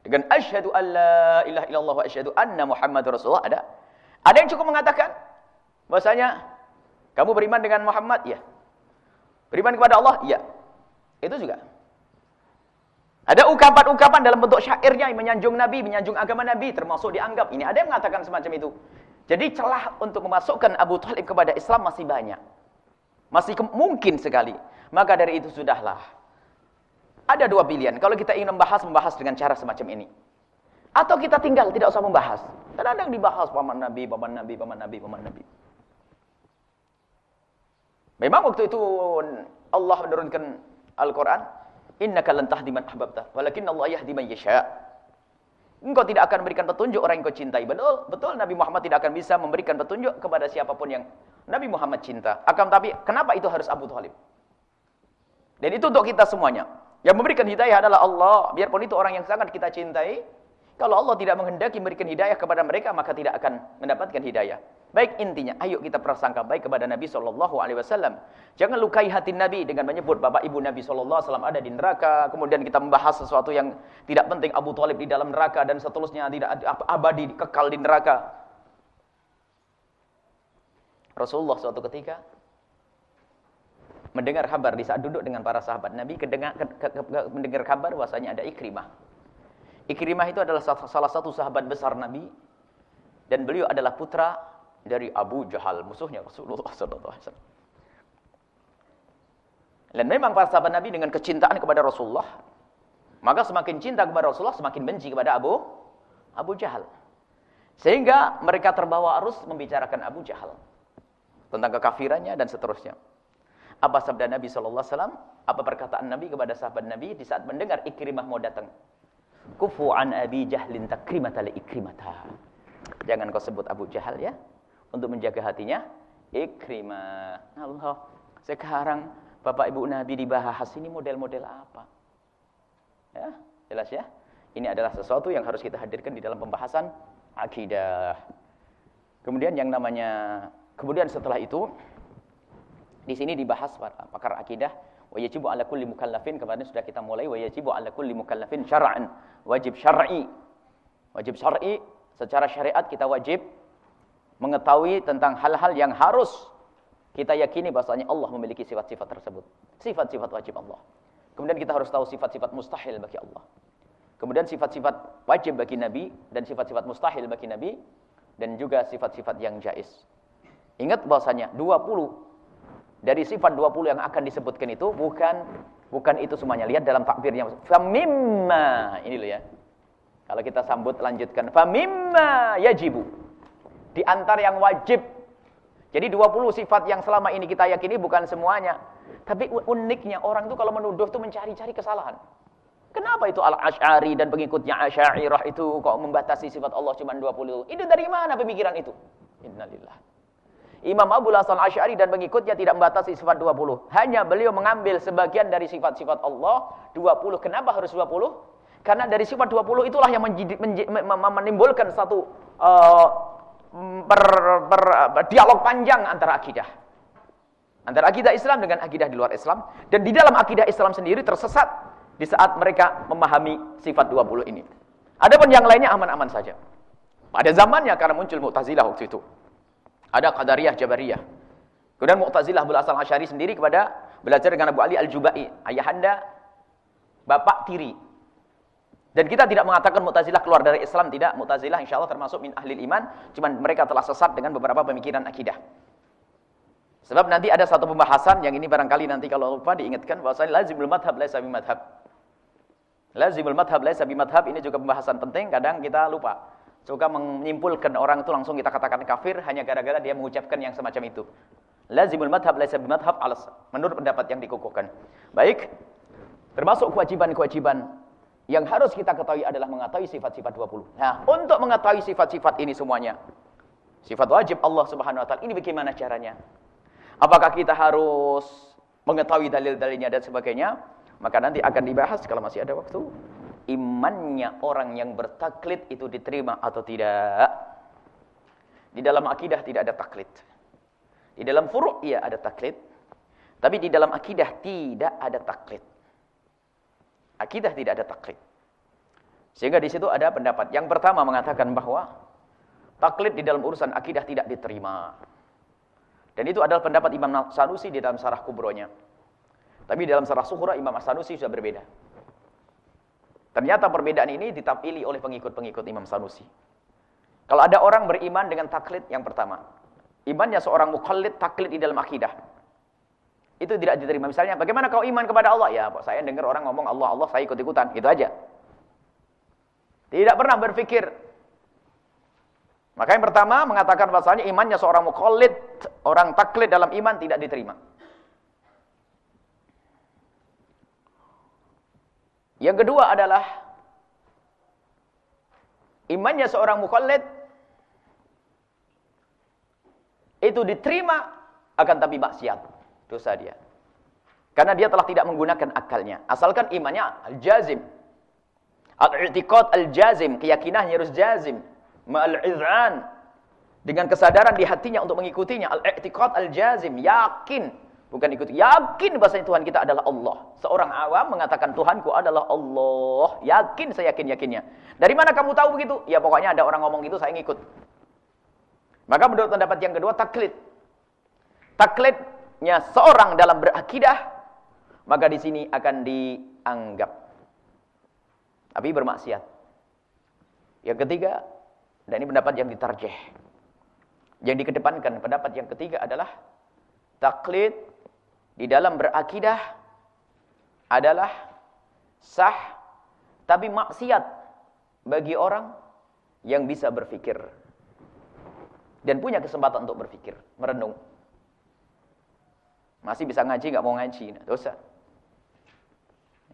Dengan asyhadu alla ilaha illallah wa asyhadu anna Muhammad Rasulullah ada. Ada yang cukup mengatakan bahwasanya kamu beriman dengan Muhammad? Ya. Beriman kepada Allah? Ya. Itu juga. Ada ungkapan-ungkapan dalam bentuk syairnya yang menyanjung Nabi, menyanjung agama Nabi, termasuk dianggap. Ini ada yang mengatakan semacam itu. Jadi celah untuk memasukkan Abu Talib kepada Islam masih banyak. Masih mungkin sekali. Maka dari itu sudahlah. Ada dua pilihan. Kalau kita ingin membahas, membahas dengan cara semacam ini. Atau kita tinggal, tidak usah membahas. Kadang-kadang dibahas paman Nabi, paman Nabi, paman Nabi, paman Nabi. Memang waktu itu Allah menurunkan Al-Quran. Innaka lan tahdi man ahbabta. Walakin Allah yahdi man yasha. Engkau tidak akan memberikan petunjuk orang yang kau cintai. Betul, betul Nabi Muhammad tidak akan bisa memberikan petunjuk kepada siapa pun yang Nabi Muhammad cinta. Akan tapi kenapa itu harus Abu Thalib? Dan itu untuk kita semuanya. Yang memberikan hidayah adalah Allah. Biarpun itu orang yang sangat kita cintai, kalau Allah tidak menghendaki memberikan hidayah kepada mereka, maka tidak akan mendapatkan hidayah. Baik intinya, ayo kita prasangka baik kepada Nabi Shallallahu Alaihi Wasallam. Jangan lukai hati Nabi dengan menyebut bapak ibu Nabi Shallallahu Alaihi Wasallam ada di neraka. Kemudian kita membahas sesuatu yang tidak penting Abu Talib di dalam neraka dan seterusnya tidak abadi kekal di neraka. Rasulullah suatu ketika mendengar kabar di saat duduk dengan para sahabat Nabi, kedengar, ke, ke, ke, mendengar kabar bahwasanya ada Ikrimah Ikrimah itu adalah salah satu sahabat besar Nabi dan beliau adalah putra dari Abu Jahal, musuhnya Rasulullah SAW. Dan memang para sahabat Nabi dengan kecintaan kepada Rasulullah, maka semakin cinta kepada Rasulullah, semakin benci kepada Abu Abu Jahal. Sehingga mereka terbawa arus membicarakan Abu Jahal tentang kekafirannya dan seterusnya. Apa sabda Nabi SAW? Apa perkataan Nabi kepada sahabat Nabi di saat mendengar Ikrimah mau datang? Kufu an Abi Jahlin takrimata li ikrimata. Jangan kau sebut Abu Jahal ya. Untuk menjaga hatinya. Ikrimah. Allah. Sekarang Bapak Ibu Nabi dibahas ini model-model apa? Ya, jelas ya. Ini adalah sesuatu yang harus kita hadirkan di dalam pembahasan akidah. Kemudian yang namanya kemudian setelah itu di sini dibahas pakar akidah wa yajibu ala kulli mukallafin kemarin sudah kita mulai wa yajibu ala kulli mukallafin syar'an wajib syar'i wajib syar'i secara syariat kita wajib mengetahui tentang hal-hal yang harus kita yakini bahasanya Allah memiliki sifat-sifat tersebut sifat-sifat wajib Allah kemudian kita harus tahu sifat-sifat mustahil bagi Allah kemudian sifat-sifat wajib bagi Nabi dan sifat-sifat mustahil bagi Nabi dan juga sifat-sifat yang jais ingat bahasanya 20 dari sifat 20 yang akan disebutkan itu bukan bukan itu semuanya. Lihat dalam takbirnya. Famimma. Ini loh ya. Kalau kita sambut lanjutkan. Famimma yajibu. Di antara yang wajib. Jadi 20 sifat yang selama ini kita yakini bukan semuanya. Tapi uniknya orang itu kalau menuduh itu mencari-cari kesalahan. Kenapa itu Al-Ash'ari dan pengikutnya Asy'ariyah itu kok membatasi sifat Allah cuma 20? Itu dari mana pemikiran itu? Innalillah. Imam Abu Hasan Asy'ari dan pengikutnya tidak membatasi sifat 20. Hanya beliau mengambil sebagian dari sifat-sifat Allah 20. Kenapa harus 20? Karena dari sifat 20 itulah yang menimbulkan satu uh, ber, ber, ber, dialog panjang antara akidah. Antara akidah Islam dengan akidah di luar Islam. Dan di dalam akidah Islam sendiri tersesat di saat mereka memahami sifat 20 ini. Adapun yang lainnya aman-aman saja. Pada zamannya karena muncul Mu'tazilah waktu itu. Ada Qadariyah, Jabariyah. Kemudian Mu'tazilah berasal Asyari sendiri kepada belajar dengan Abu Ali Al-Jubai, ayahanda bapak tiri. Dan kita tidak mengatakan Mu'tazilah keluar dari Islam, tidak. Mu'tazilah insya Allah termasuk min ahli iman, cuman mereka telah sesat dengan beberapa pemikiran akidah. Sebab nanti ada satu pembahasan yang ini barangkali nanti kalau lupa diingatkan bahwasanya lazimul madhab laisa bimadhab. Lazimul madhab laisa bimadhab ini juga pembahasan penting, kadang kita lupa suka menyimpulkan orang itu langsung kita katakan kafir hanya gara-gara dia mengucapkan yang semacam itu. Lazimul madhab laisa bimadhab alas menurut pendapat yang dikukuhkan. Baik. Termasuk kewajiban-kewajiban yang harus kita ketahui adalah mengetahui sifat-sifat 20. Nah, untuk mengetahui sifat-sifat ini semuanya, sifat wajib Allah Subhanahu wa taala, ini bagaimana caranya? Apakah kita harus mengetahui dalil-dalilnya dan sebagainya? Maka nanti akan dibahas kalau masih ada waktu imannya orang yang bertaklid itu diterima atau tidak. Di dalam akidah tidak ada taklid. Di dalam furu' iya ada taklid. Tapi di dalam akidah tidak ada taklid. Akidah tidak ada taklid. Sehingga di situ ada pendapat. Yang pertama mengatakan bahwa taklid di dalam urusan akidah tidak diterima. Dan itu adalah pendapat Imam Sanusi di dalam sarah kubronya. Tapi dalam sarah suhura Imam Sanusi sudah berbeda. Ternyata perbedaan ini ditapili oleh pengikut-pengikut Imam Sanusi. Kalau ada orang beriman dengan taklid yang pertama. Imannya seorang mukallid taklid di dalam akidah. Itu tidak diterima. Misalnya, bagaimana kau iman kepada Allah? Ya, saya dengar orang ngomong Allah, Allah, saya ikut-ikutan. Itu aja. Tidak pernah berpikir. Maka yang pertama mengatakan bahasanya imannya seorang mukallid, orang taklid dalam iman tidak diterima. Yang kedua adalah imannya seorang mukallid itu diterima akan tapi maksiat dosa dia. Karena dia telah tidak menggunakan akalnya. Asalkan imannya al-jazim. Al-i'tiqad al-jazim, keyakinannya harus jazim. Ma'al-iz'an. Dengan kesadaran di hatinya untuk mengikutinya. Al-i'tiqad al-jazim, yakin. Bukan ikut, yakin bahasanya Tuhan kita adalah Allah. Seorang awam mengatakan Tuhanku adalah Allah. Yakin, saya yakin-yakinnya. Dari mana kamu tahu begitu? Ya pokoknya ada orang ngomong gitu, saya ngikut. Maka menurut pendapat yang kedua, taklid. Taklidnya seorang dalam berakidah, maka di sini akan dianggap tapi bermaksiat. Yang ketiga, dan ini pendapat yang ditarjeh. Yang dikedepankan pendapat yang ketiga adalah taklid di dalam berakidah adalah sah tapi maksiat bagi orang yang bisa berfikir dan punya kesempatan untuk berfikir, merenung. Masih bisa ngaji, nggak mau ngaji, dosa.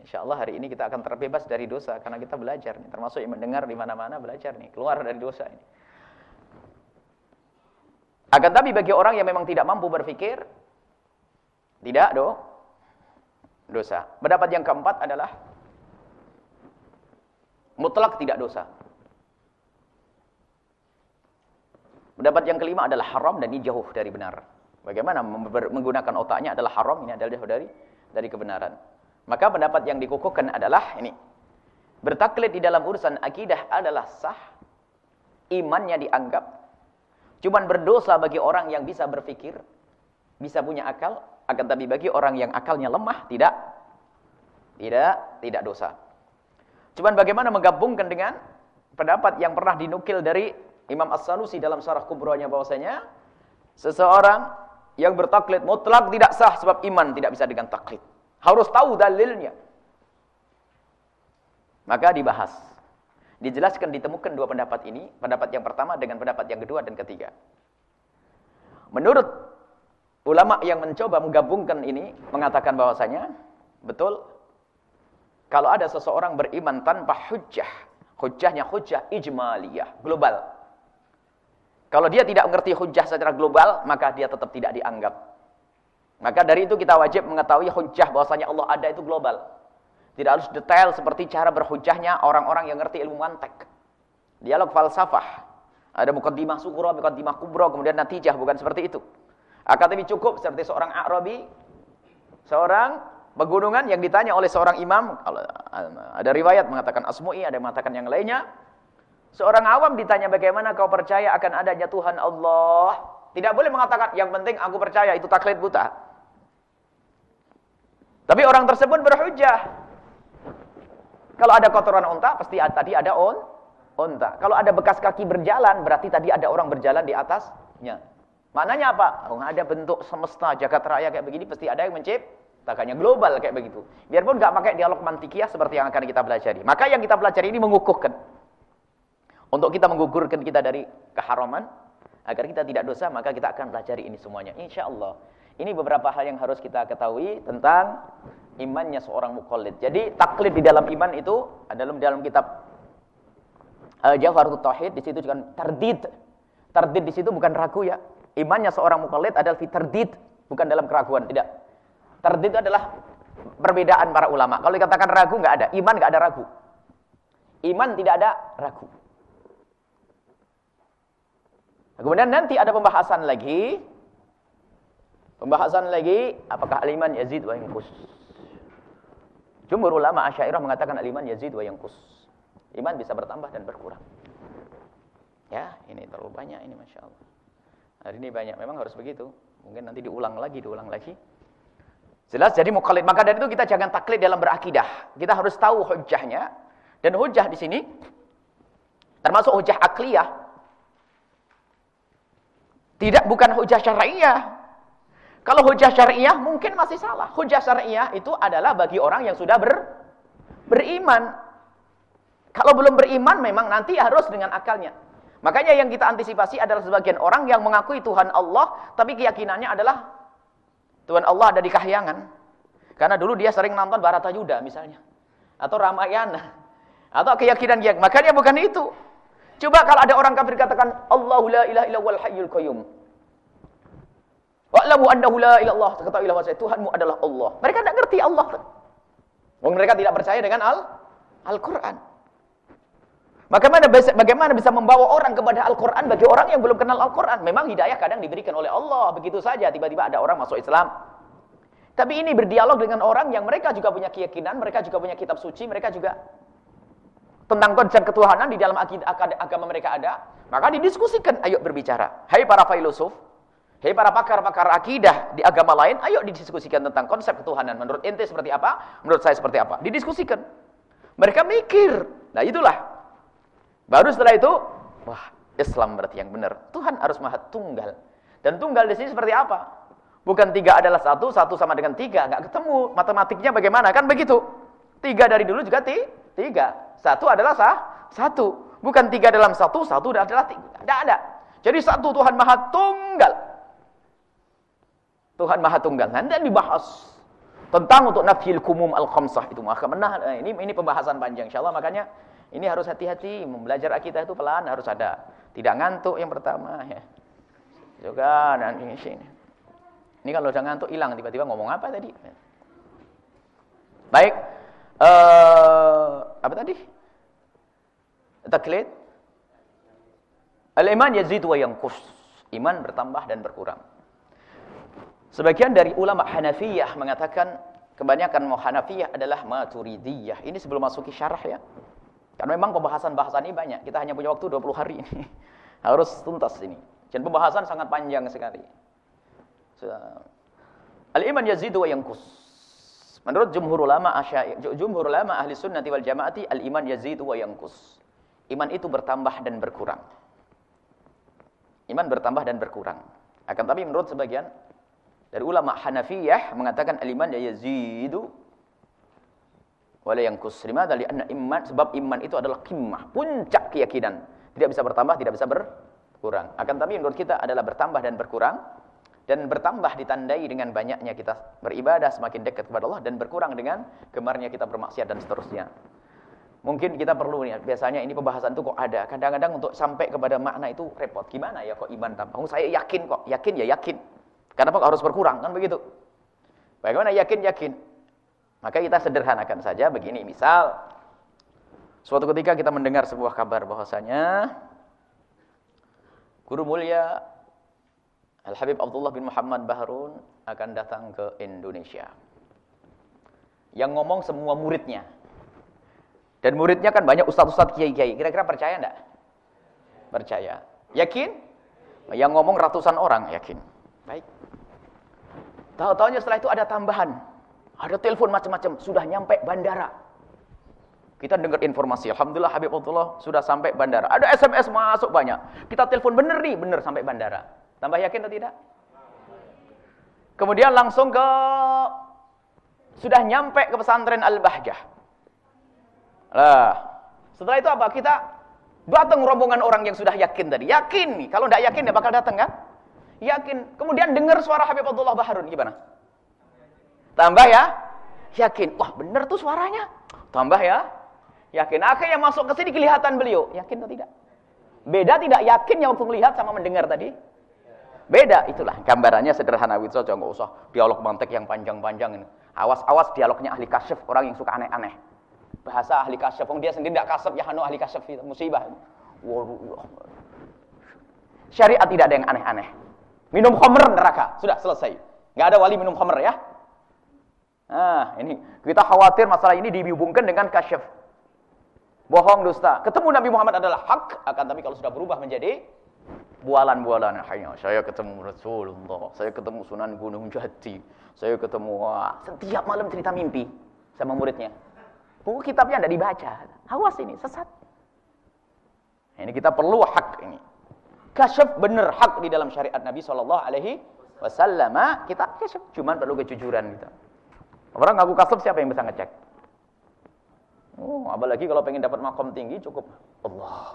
Insya Allah hari ini kita akan terbebas dari dosa karena kita belajar nih. Termasuk yang mendengar di mana-mana belajar nih, keluar dari dosa ini. Akan tapi bagi orang yang memang tidak mampu berpikir, tidak do, dosa. Pendapat yang keempat adalah mutlak tidak dosa. Pendapat yang kelima adalah haram dan ini jauh dari benar. Bagaimana menggunakan otaknya adalah haram, ini adalah dari dari kebenaran. Maka pendapat yang dikukuhkan adalah ini. Bertaklid di dalam urusan akidah adalah sah. Imannya dianggap. Cuman berdosa bagi orang yang bisa berpikir. Bisa punya akal. Akan tapi bagi orang yang akalnya lemah, tidak. Tidak, tidak dosa. Cuman bagaimana menggabungkan dengan pendapat yang pernah dinukil dari Imam As-Sanusi dalam syarah kubrohnya bahwasanya seseorang yang bertaklid mutlak tidak sah sebab iman tidak bisa dengan taklid. Harus tahu dalilnya. Maka dibahas. Dijelaskan, ditemukan dua pendapat ini. Pendapat yang pertama dengan pendapat yang kedua dan ketiga. Menurut ulama yang mencoba menggabungkan ini, mengatakan bahwasanya, betul, kalau ada seseorang beriman tanpa hujjah, hujjahnya hujjah ijmaliyah, global. Kalau dia tidak mengerti hujjah secara global, maka dia tetap tidak dianggap. Maka dari itu kita wajib mengetahui hujah bahwasanya Allah ada itu global. Tidak harus detail seperti cara berhujahnya orang-orang yang ngerti ilmu mantek. Dialog falsafah. Ada mukaddimah sukura, mukaddimah kubra, kemudian natijah, bukan seperti itu. Akan tapi cukup seperti seorang Arabi, seorang pegunungan yang ditanya oleh seorang imam, kalau ada riwayat mengatakan Asmu'i, ada yang mengatakan yang lainnya. Seorang awam ditanya bagaimana kau percaya akan adanya Tuhan Allah. Tidak boleh mengatakan yang penting aku percaya itu taklid buta. Tapi orang tersebut berhujah. Kalau ada kotoran unta, pasti tadi ada on, unta. Kalau ada bekas kaki berjalan, berarti tadi ada orang berjalan di atasnya. Maknanya apa? Oh, ada bentuk semesta, jagat raya kayak begini, pasti ada yang menciptakannya. Global kayak begitu. Biarpun nggak pakai dialog mantikiah seperti yang akan kita pelajari. Maka yang kita pelajari ini mengukuhkan. Untuk kita menggugurkan kita dari keharaman, agar kita tidak dosa, maka kita akan pelajari ini semuanya. Insya Allah. Ini beberapa hal yang harus kita ketahui tentang imannya seorang mukallid. Jadi taklid di dalam iman itu adalah dalam kitab uh, Jawharut Tauhid di situ juga tardid. Tardid di situ bukan ragu ya. Imannya seorang mukallid adalah fitardid, bukan dalam keraguan, tidak. Tardid adalah perbedaan para ulama. Kalau dikatakan ragu nggak ada, iman nggak ada ragu. Iman tidak ada ragu. Kemudian nanti ada pembahasan lagi Pembahasan lagi, apakah aliman yazid wa yankus? Jumhur ulama Asy'ariyah mengatakan aliman yazid wa yankus. Iman bisa bertambah dan berkurang. Ya, ini terlalu banyak ini Masya Allah. Hari ini banyak, memang harus begitu. Mungkin nanti diulang lagi, diulang lagi. Jelas, jadi mukallid. Maka dari itu kita jangan taklid dalam berakidah. Kita harus tahu hujahnya. Dan hujah di sini, termasuk hujah akliyah. Tidak bukan hujah syariah. Kalau hujah syariah mungkin masih salah. Hujah syariah itu adalah bagi orang yang sudah ber, beriman. Kalau belum beriman memang nanti harus dengan akalnya. Makanya yang kita antisipasi adalah sebagian orang yang mengakui Tuhan Allah, tapi keyakinannya adalah Tuhan Allah ada di kahyangan. Karena dulu dia sering nonton Barata Yuda misalnya. Atau Ramayana. Atau keyakinan yang makanya bukan itu. Coba kalau ada orang kafir katakan Allahu la ilaha illa wal hayyul qayyum. Wa'lamu annahu la ilallah. Ketahuilah bahwa Tuhanmu adalah Allah. Mereka tidak ngerti Allah. Mereka tidak percaya dengan Al Al-Qur'an. Bagaimana bisa, bagaimana bisa membawa orang kepada Al-Quran bagi orang yang belum kenal Al-Quran? Memang hidayah kadang diberikan oleh Allah. Begitu saja tiba-tiba ada orang masuk Islam. Tapi ini berdialog dengan orang yang mereka juga punya keyakinan, mereka juga punya kitab suci, mereka juga tentang konsep ketuhanan di dalam agama mereka ada. Maka didiskusikan, ayo berbicara. Hai para filosof, hai para pakar-pakar akidah di agama lain, ayo didiskusikan tentang konsep ketuhanan. Menurut ente seperti apa? Menurut saya seperti apa? Didiskusikan. Mereka mikir. Nah itulah Baru setelah itu, wah Islam berarti yang benar. Tuhan harus maha tunggal. Dan tunggal di sini seperti apa? Bukan tiga adalah satu, satu sama dengan tiga. Nggak ketemu. Matematiknya bagaimana? Kan begitu. Tiga dari dulu juga tiga. Satu adalah sah, satu. Bukan tiga dalam satu, satu adalah tiga. Tidak ada. Jadi satu Tuhan maha tunggal. Tuhan maha tunggal. Nanti dibahas tentang untuk nafil kumum al-khamsah itu maka menah ini ini pembahasan panjang insyaallah makanya ini harus hati-hati, belajar akidah itu pelan harus ada. Tidak ngantuk yang pertama ya. Juga dan ini sini. Ini kalau udah ngantuk hilang tiba-tiba ngomong apa tadi? Baik. Uh, apa tadi? Taklid. Al-iman yazid wa yanqus. Iman bertambah dan berkurang. Sebagian dari ulama Hanafiyah mengatakan kebanyakan Hanafiyah adalah Maturidiyah. Ini sebelum masuki syarah ya. Karena memang pembahasan-bahasan ini banyak. Kita hanya punya waktu 20 hari ini. *laughs* Harus tuntas ini. Dan pembahasan sangat panjang sekali. Al-iman yazidu wa yankus. Menurut jumhur ulama jumhur ulama ahli sunnati wal jamaati al-iman yazidu wa yankus. Iman itu bertambah dan berkurang. Iman bertambah dan berkurang. Akan tapi menurut sebagian dari ulama Hanafiyah mengatakan al-iman yazidu wala yang kusrima dari anak iman sebab iman itu adalah kimmah puncak keyakinan tidak bisa bertambah tidak bisa berkurang akan tapi menurut kita adalah bertambah dan berkurang dan bertambah ditandai dengan banyaknya kita beribadah semakin dekat kepada Allah dan berkurang dengan gemarnya kita bermaksiat dan seterusnya. Mungkin kita perlu nih biasanya ini pembahasan itu kok ada. Kadang-kadang untuk sampai kepada makna itu repot. Gimana ya kok iman tambah oh, saya yakin kok. Yakin ya yakin. Kenapa harus berkurang? Kan begitu. Bagaimana yakin yakin? Maka kita sederhanakan saja. Begini, misal suatu ketika kita mendengar sebuah kabar bahwasanya guru mulia Al-Habib Abdullah bin Muhammad Baharun akan datang ke Indonesia. Yang ngomong semua muridnya. Dan muridnya kan banyak ustadz-ustadz kiai-kiai. Kira-kira percaya enggak? Percaya. Yakin? Yang ngomong ratusan orang, yakin. Baik. Tahu-tahunya setelah itu ada tambahan. Ada telepon macam-macam, sudah nyampe bandara. Kita dengar informasi, Alhamdulillah Habib Abdullah sudah sampai bandara. Ada SMS masuk banyak. Kita telepon bener nih, bener sampai bandara. Tambah yakin atau tidak? Kemudian langsung ke sudah nyampe ke pesantren Al-Bahjah. Lah, setelah itu apa? Kita datang rombongan orang yang sudah yakin tadi. Yakin nih, kalau tidak yakin dia bakal datang kan? Yakin. Kemudian dengar suara Habib Abdullah Baharun gimana? Tambah ya, yakin. Wah benar tuh suaranya. Tambah ya, yakin. Akhirnya masuk ke sini kelihatan beliau. Yakin atau tidak? Beda tidak yakin yang waktu melihat sama mendengar tadi? Beda, itulah gambarannya sederhana gitu saja, nggak usah dialog mantek yang panjang-panjang ini. Awas-awas dialognya ahli kasyaf, orang yang suka aneh-aneh. Bahasa ahli kasyaf, dia sendiri tidak kasyaf, ya hanu ahli kasyaf musibah. Waduh. Syariat tidak ada yang aneh-aneh. Minum khamr neraka, sudah selesai. Nggak ada wali minum khamr ya. Nah, ini kita khawatir masalah ini dihubungkan dengan kasyaf. Bohong dusta. Ketemu Nabi Muhammad adalah hak, akan tapi kalau sudah berubah menjadi bualan-bualan. Hanya saya ketemu Rasulullah, saya ketemu Sunan Gunung Jati, saya ketemu wah, setiap malam cerita mimpi sama muridnya. Buku kitabnya tidak dibaca. Awas ini, sesat. Ini kita perlu hak ini. kasyaf benar hak di dalam syariat Nabi Shallallahu Alaihi Wasallam, kita kasyaf cuman perlu kejujuran kita. Orang ngaku kasyaf siapa yang bisa ngecek? Oh, apalagi kalau pengen dapat makom tinggi cukup Allah.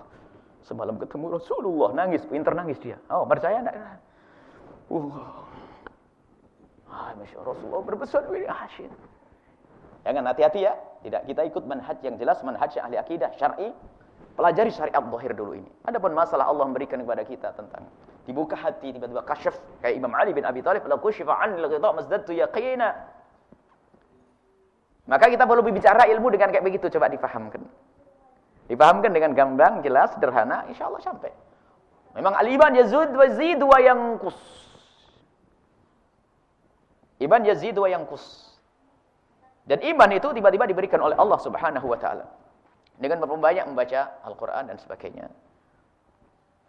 Semalam ketemu Rasulullah nangis, pinter nangis dia. Oh, percaya enggak? Uh. Ah, Masya Rasulullah berbesar ini asyik. Jangan hati-hati ya. Tidak, kita ikut manhaj yang jelas, manhaj ahli akidah, syar'i. Pelajari syariat zahir dulu ini. Adapun masalah Allah memberikan kepada kita tentang dibuka hati tiba-tiba kasyaf kayak Imam Ali bin Abi Thalib la kushifa 'anil ghidha mazdadtu yaqina. Maka kita perlu berbicara ilmu dengan kayak begitu coba difahamkan. Dipahamkan dengan gamblang, jelas, sederhana, insya Allah sampai. Memang al-iman yazud wa zid wa yankus. Iman yazid wa yankus. Dan iman itu tiba-tiba diberikan oleh Allah Subhanahu wa taala. Dengan memperbanyak membaca Al-Qur'an dan sebagainya.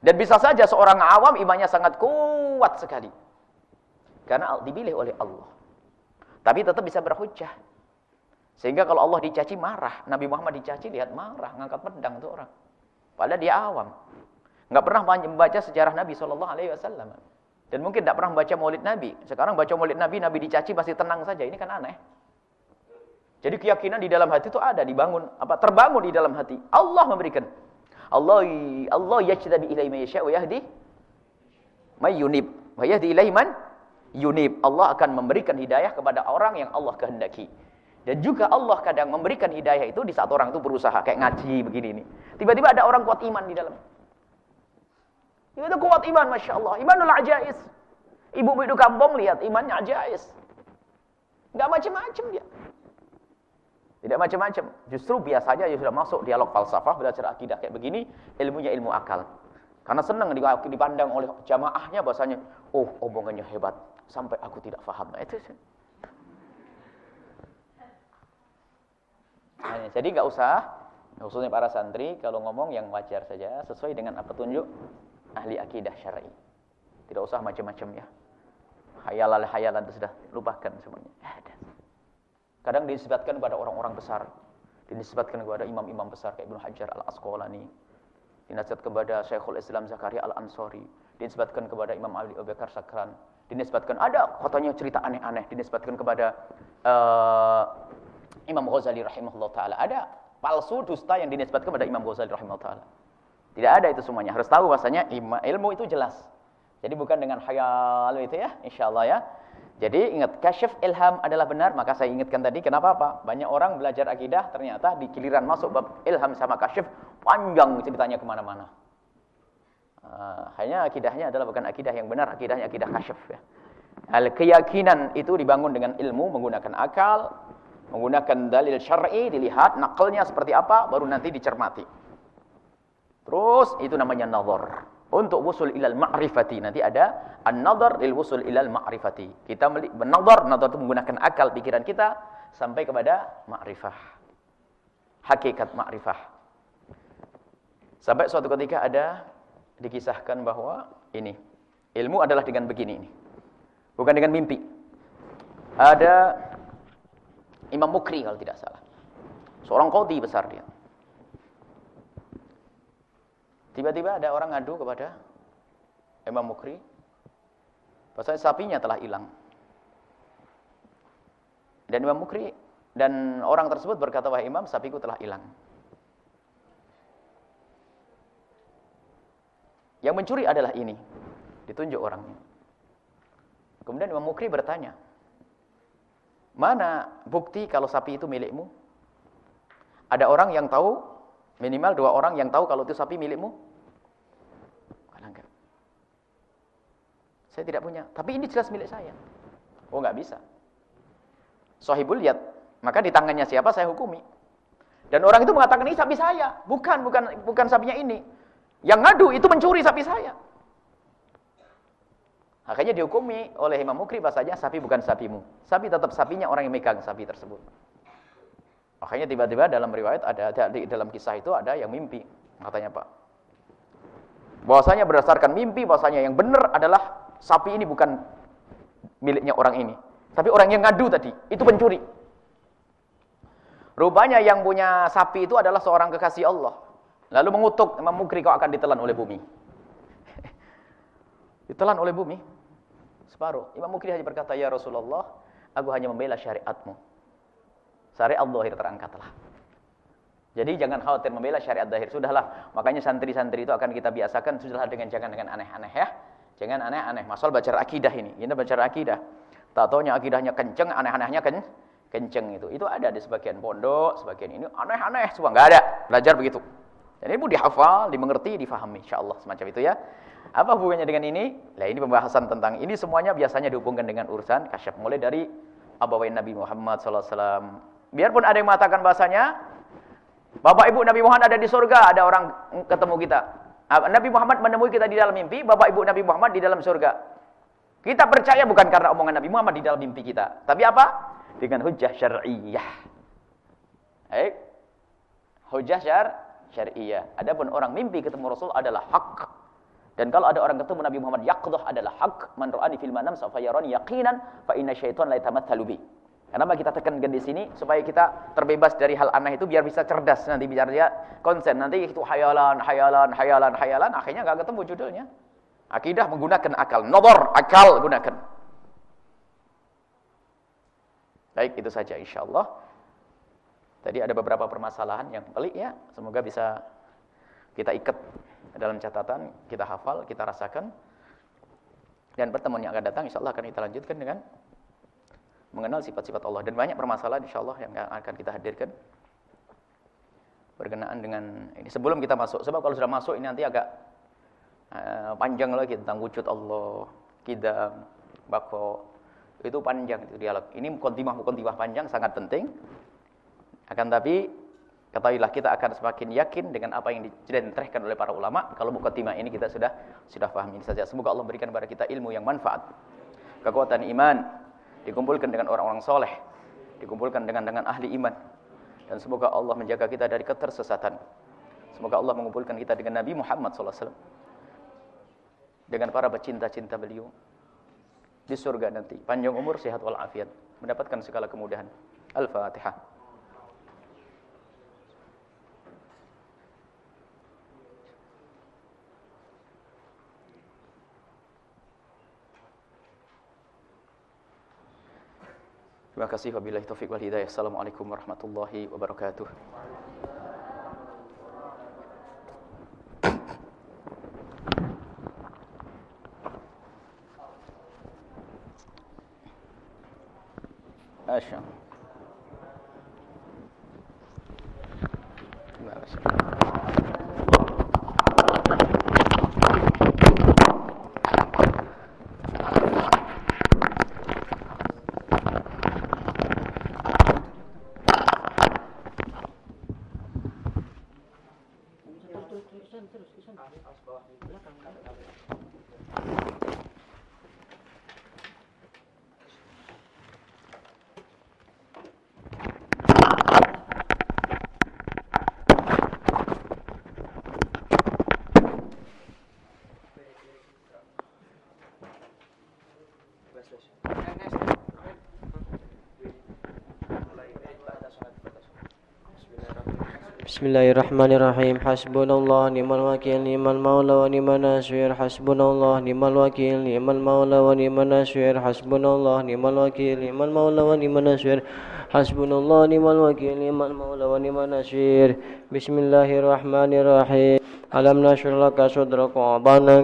Dan bisa saja seorang awam imannya sangat kuat sekali. Karena dipilih oleh Allah. Tapi tetap bisa berhujjah. Sehingga kalau Allah dicaci marah, Nabi Muhammad dicaci lihat marah, ngangkat pedang tuh orang. Padahal dia awam. Enggak pernah membaca sejarah Nabi sallallahu alaihi wasallam. Dan mungkin tidak pernah membaca Maulid Nabi. Sekarang baca Maulid Nabi, Nabi dicaci pasti tenang saja. Ini kan aneh. Jadi keyakinan di dalam hati itu ada, dibangun, apa terbangun di dalam hati. Allah memberikan. Allah Allah yajtabi ilaihi man yasha wa yahdi may yunib. Wa yahdi ilaihi man yunib. Allah akan memberikan hidayah kepada orang yang Allah kehendaki. Dan juga Allah kadang memberikan hidayah itu di saat orang itu berusaha kayak ngaji begini ini. Tiba-tiba ada orang kuat iman di dalam. Itu kuat iman, masya Allah. Imanul ajais. Ibu-ibu di kampung lihat imannya ajais. Enggak macam-macam dia. Tidak macam-macam. Justru biasanya dia sudah masuk dialog falsafah, belajar akidah kayak begini, ilmunya ilmu akal. Karena senang dipandang oleh jamaahnya bahasanya, oh omongannya hebat, sampai aku tidak faham. Nah, itu Nah, jadi nggak usah, khususnya para santri, kalau ngomong yang wajar saja, sesuai dengan apa tunjuk ahli akidah syar'i. Tidak usah macam-macam ya. Hayalan-hayalan itu sudah lupakan semuanya. Ada. Kadang disebutkan kepada orang-orang besar. Dinisbatkan kepada imam-imam besar kayak Ibnu Hajar Al-Asqalani. Dinasihatkan kepada Syekhul Islam Zakaria Al-Ansari. Dinisbatkan kepada Imam Ali Abu Bakar Sakran. Dinisbatkan ada katanya cerita aneh-aneh. Dinisbatkan kepada uh, Imam Ghazali rahimahullah taala. Ada palsu dusta yang dinisbatkan kepada Imam Ghazali rahimahullah taala. Tidak ada itu semuanya. Harus tahu bahasanya ilmu itu jelas. Jadi bukan dengan khayal itu ya, insyaallah ya. Jadi ingat, kasyaf ilham adalah benar, maka saya ingatkan tadi, kenapa apa? Banyak orang belajar akidah, ternyata di giliran masuk bab ilham sama kasyaf, panjang ceritanya ke mana-mana. Uh, hanya akidahnya adalah bukan akidah yang benar, akidahnya akidah kasyaf. Ya. Al keyakinan itu dibangun dengan ilmu, menggunakan akal, menggunakan dalil syar'i, dilihat nakalnya seperti apa, baru nanti dicermati. Terus itu namanya nazar untuk wusul ilal ma'rifati. Nanti ada an-nadhar lil wusul ilal ma'rifati. Kita menadhar, nadhar itu menggunakan akal pikiran kita sampai kepada ma'rifah. Hakikat ma'rifah. Sampai suatu ketika ada dikisahkan bahwa ini ilmu adalah dengan begini ini. Bukan dengan mimpi. Ada Imam Mukri kalau tidak salah. Seorang qadhi besar dia. Tiba-tiba ada orang ngadu kepada Imam Mukri. Bahasanya sapinya telah hilang. Dan Imam Mukri dan orang tersebut berkata, wahai Imam, sapiku telah hilang. Yang mencuri adalah ini. Ditunjuk orangnya. Kemudian Imam Mukri bertanya, mana bukti kalau sapi itu milikmu? Ada orang yang tahu Minimal dua orang yang tahu kalau itu sapi milikmu? Enggak. Saya tidak punya. Tapi ini jelas milik saya. Oh enggak bisa. Sohibul lihat. Maka di tangannya siapa saya hukumi. Dan orang itu mengatakan ini sapi saya. Bukan, bukan bukan sapinya ini. Yang ngadu itu mencuri sapi saya. Akhirnya dihukumi oleh Imam Mukri bahasanya sapi bukan sapimu. Sapi tetap sapinya orang yang megang sapi tersebut. Makanya tiba-tiba dalam riwayat ada, ada di dalam kisah itu ada yang mimpi, katanya Pak. Bahwasanya berdasarkan mimpi bahwasanya yang benar adalah sapi ini bukan miliknya orang ini, tapi orang yang ngadu tadi itu pencuri. Rupanya yang punya sapi itu adalah seorang kekasih Allah. Lalu mengutuk Imam Mukri kau akan ditelan oleh bumi. *laughs* Ditelan oleh bumi. Separuh. Imam Mukri hanya berkata, Ya Rasulullah, aku hanya membela syariatmu. Syariat zahir terangkatlah. Jadi jangan khawatir membela syariat zahir. Sudahlah. Makanya santri-santri itu akan kita biasakan. Sudahlah dengan jangan dengan aneh-aneh ya. Jangan aneh-aneh. Masal baca akidah ini. Ini baca akidah. Tak taunya akidahnya kenceng, aneh-anehnya kan kenceng itu. Itu ada di sebagian pondok, sebagian ini aneh-aneh semua nggak ada. Belajar begitu. Dan ini dihafal, dimengerti, difahami insyaallah semacam itu ya. Apa hubungannya dengan ini? Nah, ini pembahasan tentang ini semuanya biasanya dihubungkan dengan urusan kasyaf mulai dari abawain Nabi Muhammad SAW. Biarpun ada yang mengatakan bahasanya Bapak Ibu Nabi Muhammad ada di surga, ada orang ketemu kita. Ah, Nabi Muhammad menemui kita di dalam mimpi, Bapak Ibu Nabi Muhammad di dalam surga. Kita percaya bukan karena omongan Nabi Muhammad di dalam mimpi kita, tapi apa? Dengan hujah syar'iyyah. Baik. Hujah syar syar'iyyah. Adapun orang mimpi ketemu Rasul adalah hak. Dan kalau ada orang ketemu Nabi Muhammad yaqdhah adalah hak. Man ra'ani fil manam sawfa yarani yaqinan fa inna syaitan la yatamathalu bi. Kenapa kita tekankan di sini supaya kita terbebas dari hal aneh itu biar bisa cerdas nanti biar dia konsen nanti itu hayalan hayalan hayalan hayalan akhirnya enggak ketemu judulnya. Akidah menggunakan akal, nobor akal gunakan. Baik itu saja insyaallah. Tadi ada beberapa permasalahan yang pelik ya, semoga bisa kita ikat dalam catatan, kita hafal, kita rasakan. Dan pertemuan yang akan datang insya Allah akan kita lanjutkan dengan mengenal sifat-sifat Allah. Dan banyak permasalahan insya Allah yang akan kita hadirkan. Berkenaan dengan ini. Sebelum kita masuk, sebab kalau sudah masuk ini nanti agak uh, panjang lagi tentang wujud Allah, kidam, bako. Itu panjang itu dialog. Ini kontimah-kontimah panjang sangat penting. Akan tapi Ketahuilah kita akan semakin yakin dengan apa yang dijentrehkan oleh para ulama. Kalau mukaddimah ini kita sudah sudah paham ini saja. Semoga Allah berikan kepada kita ilmu yang manfaat. Kekuatan iman dikumpulkan dengan orang-orang soleh. Dikumpulkan dengan dengan ahli iman. Dan semoga Allah menjaga kita dari ketersesatan. Semoga Allah mengumpulkan kita dengan Nabi Muhammad SAW. Dengan para pecinta-cinta beliau. Di surga nanti. Panjang umur, sehat walafiat. Mendapatkan segala kemudahan. Al-Fatihah. Terima kasih wabillahi taufik wal hidayah. Assalamualaikum warahmatullahi wabarakatuh. Masya بسم الله الرحمن الرحيم حسبنا الله نعم الوكيل نعم المولى ونعم النصير حسبنا الله نعم الوكيل نعم المولى ونعم النصير حسبنا الله نعم الوكيل نعم المولى ونعم النصير حسبنا الله نعم الوكيل نعم المولى ونعم النصير بسم الله الرحمن الرحيم ألم نشرح لك صدرك وعبانك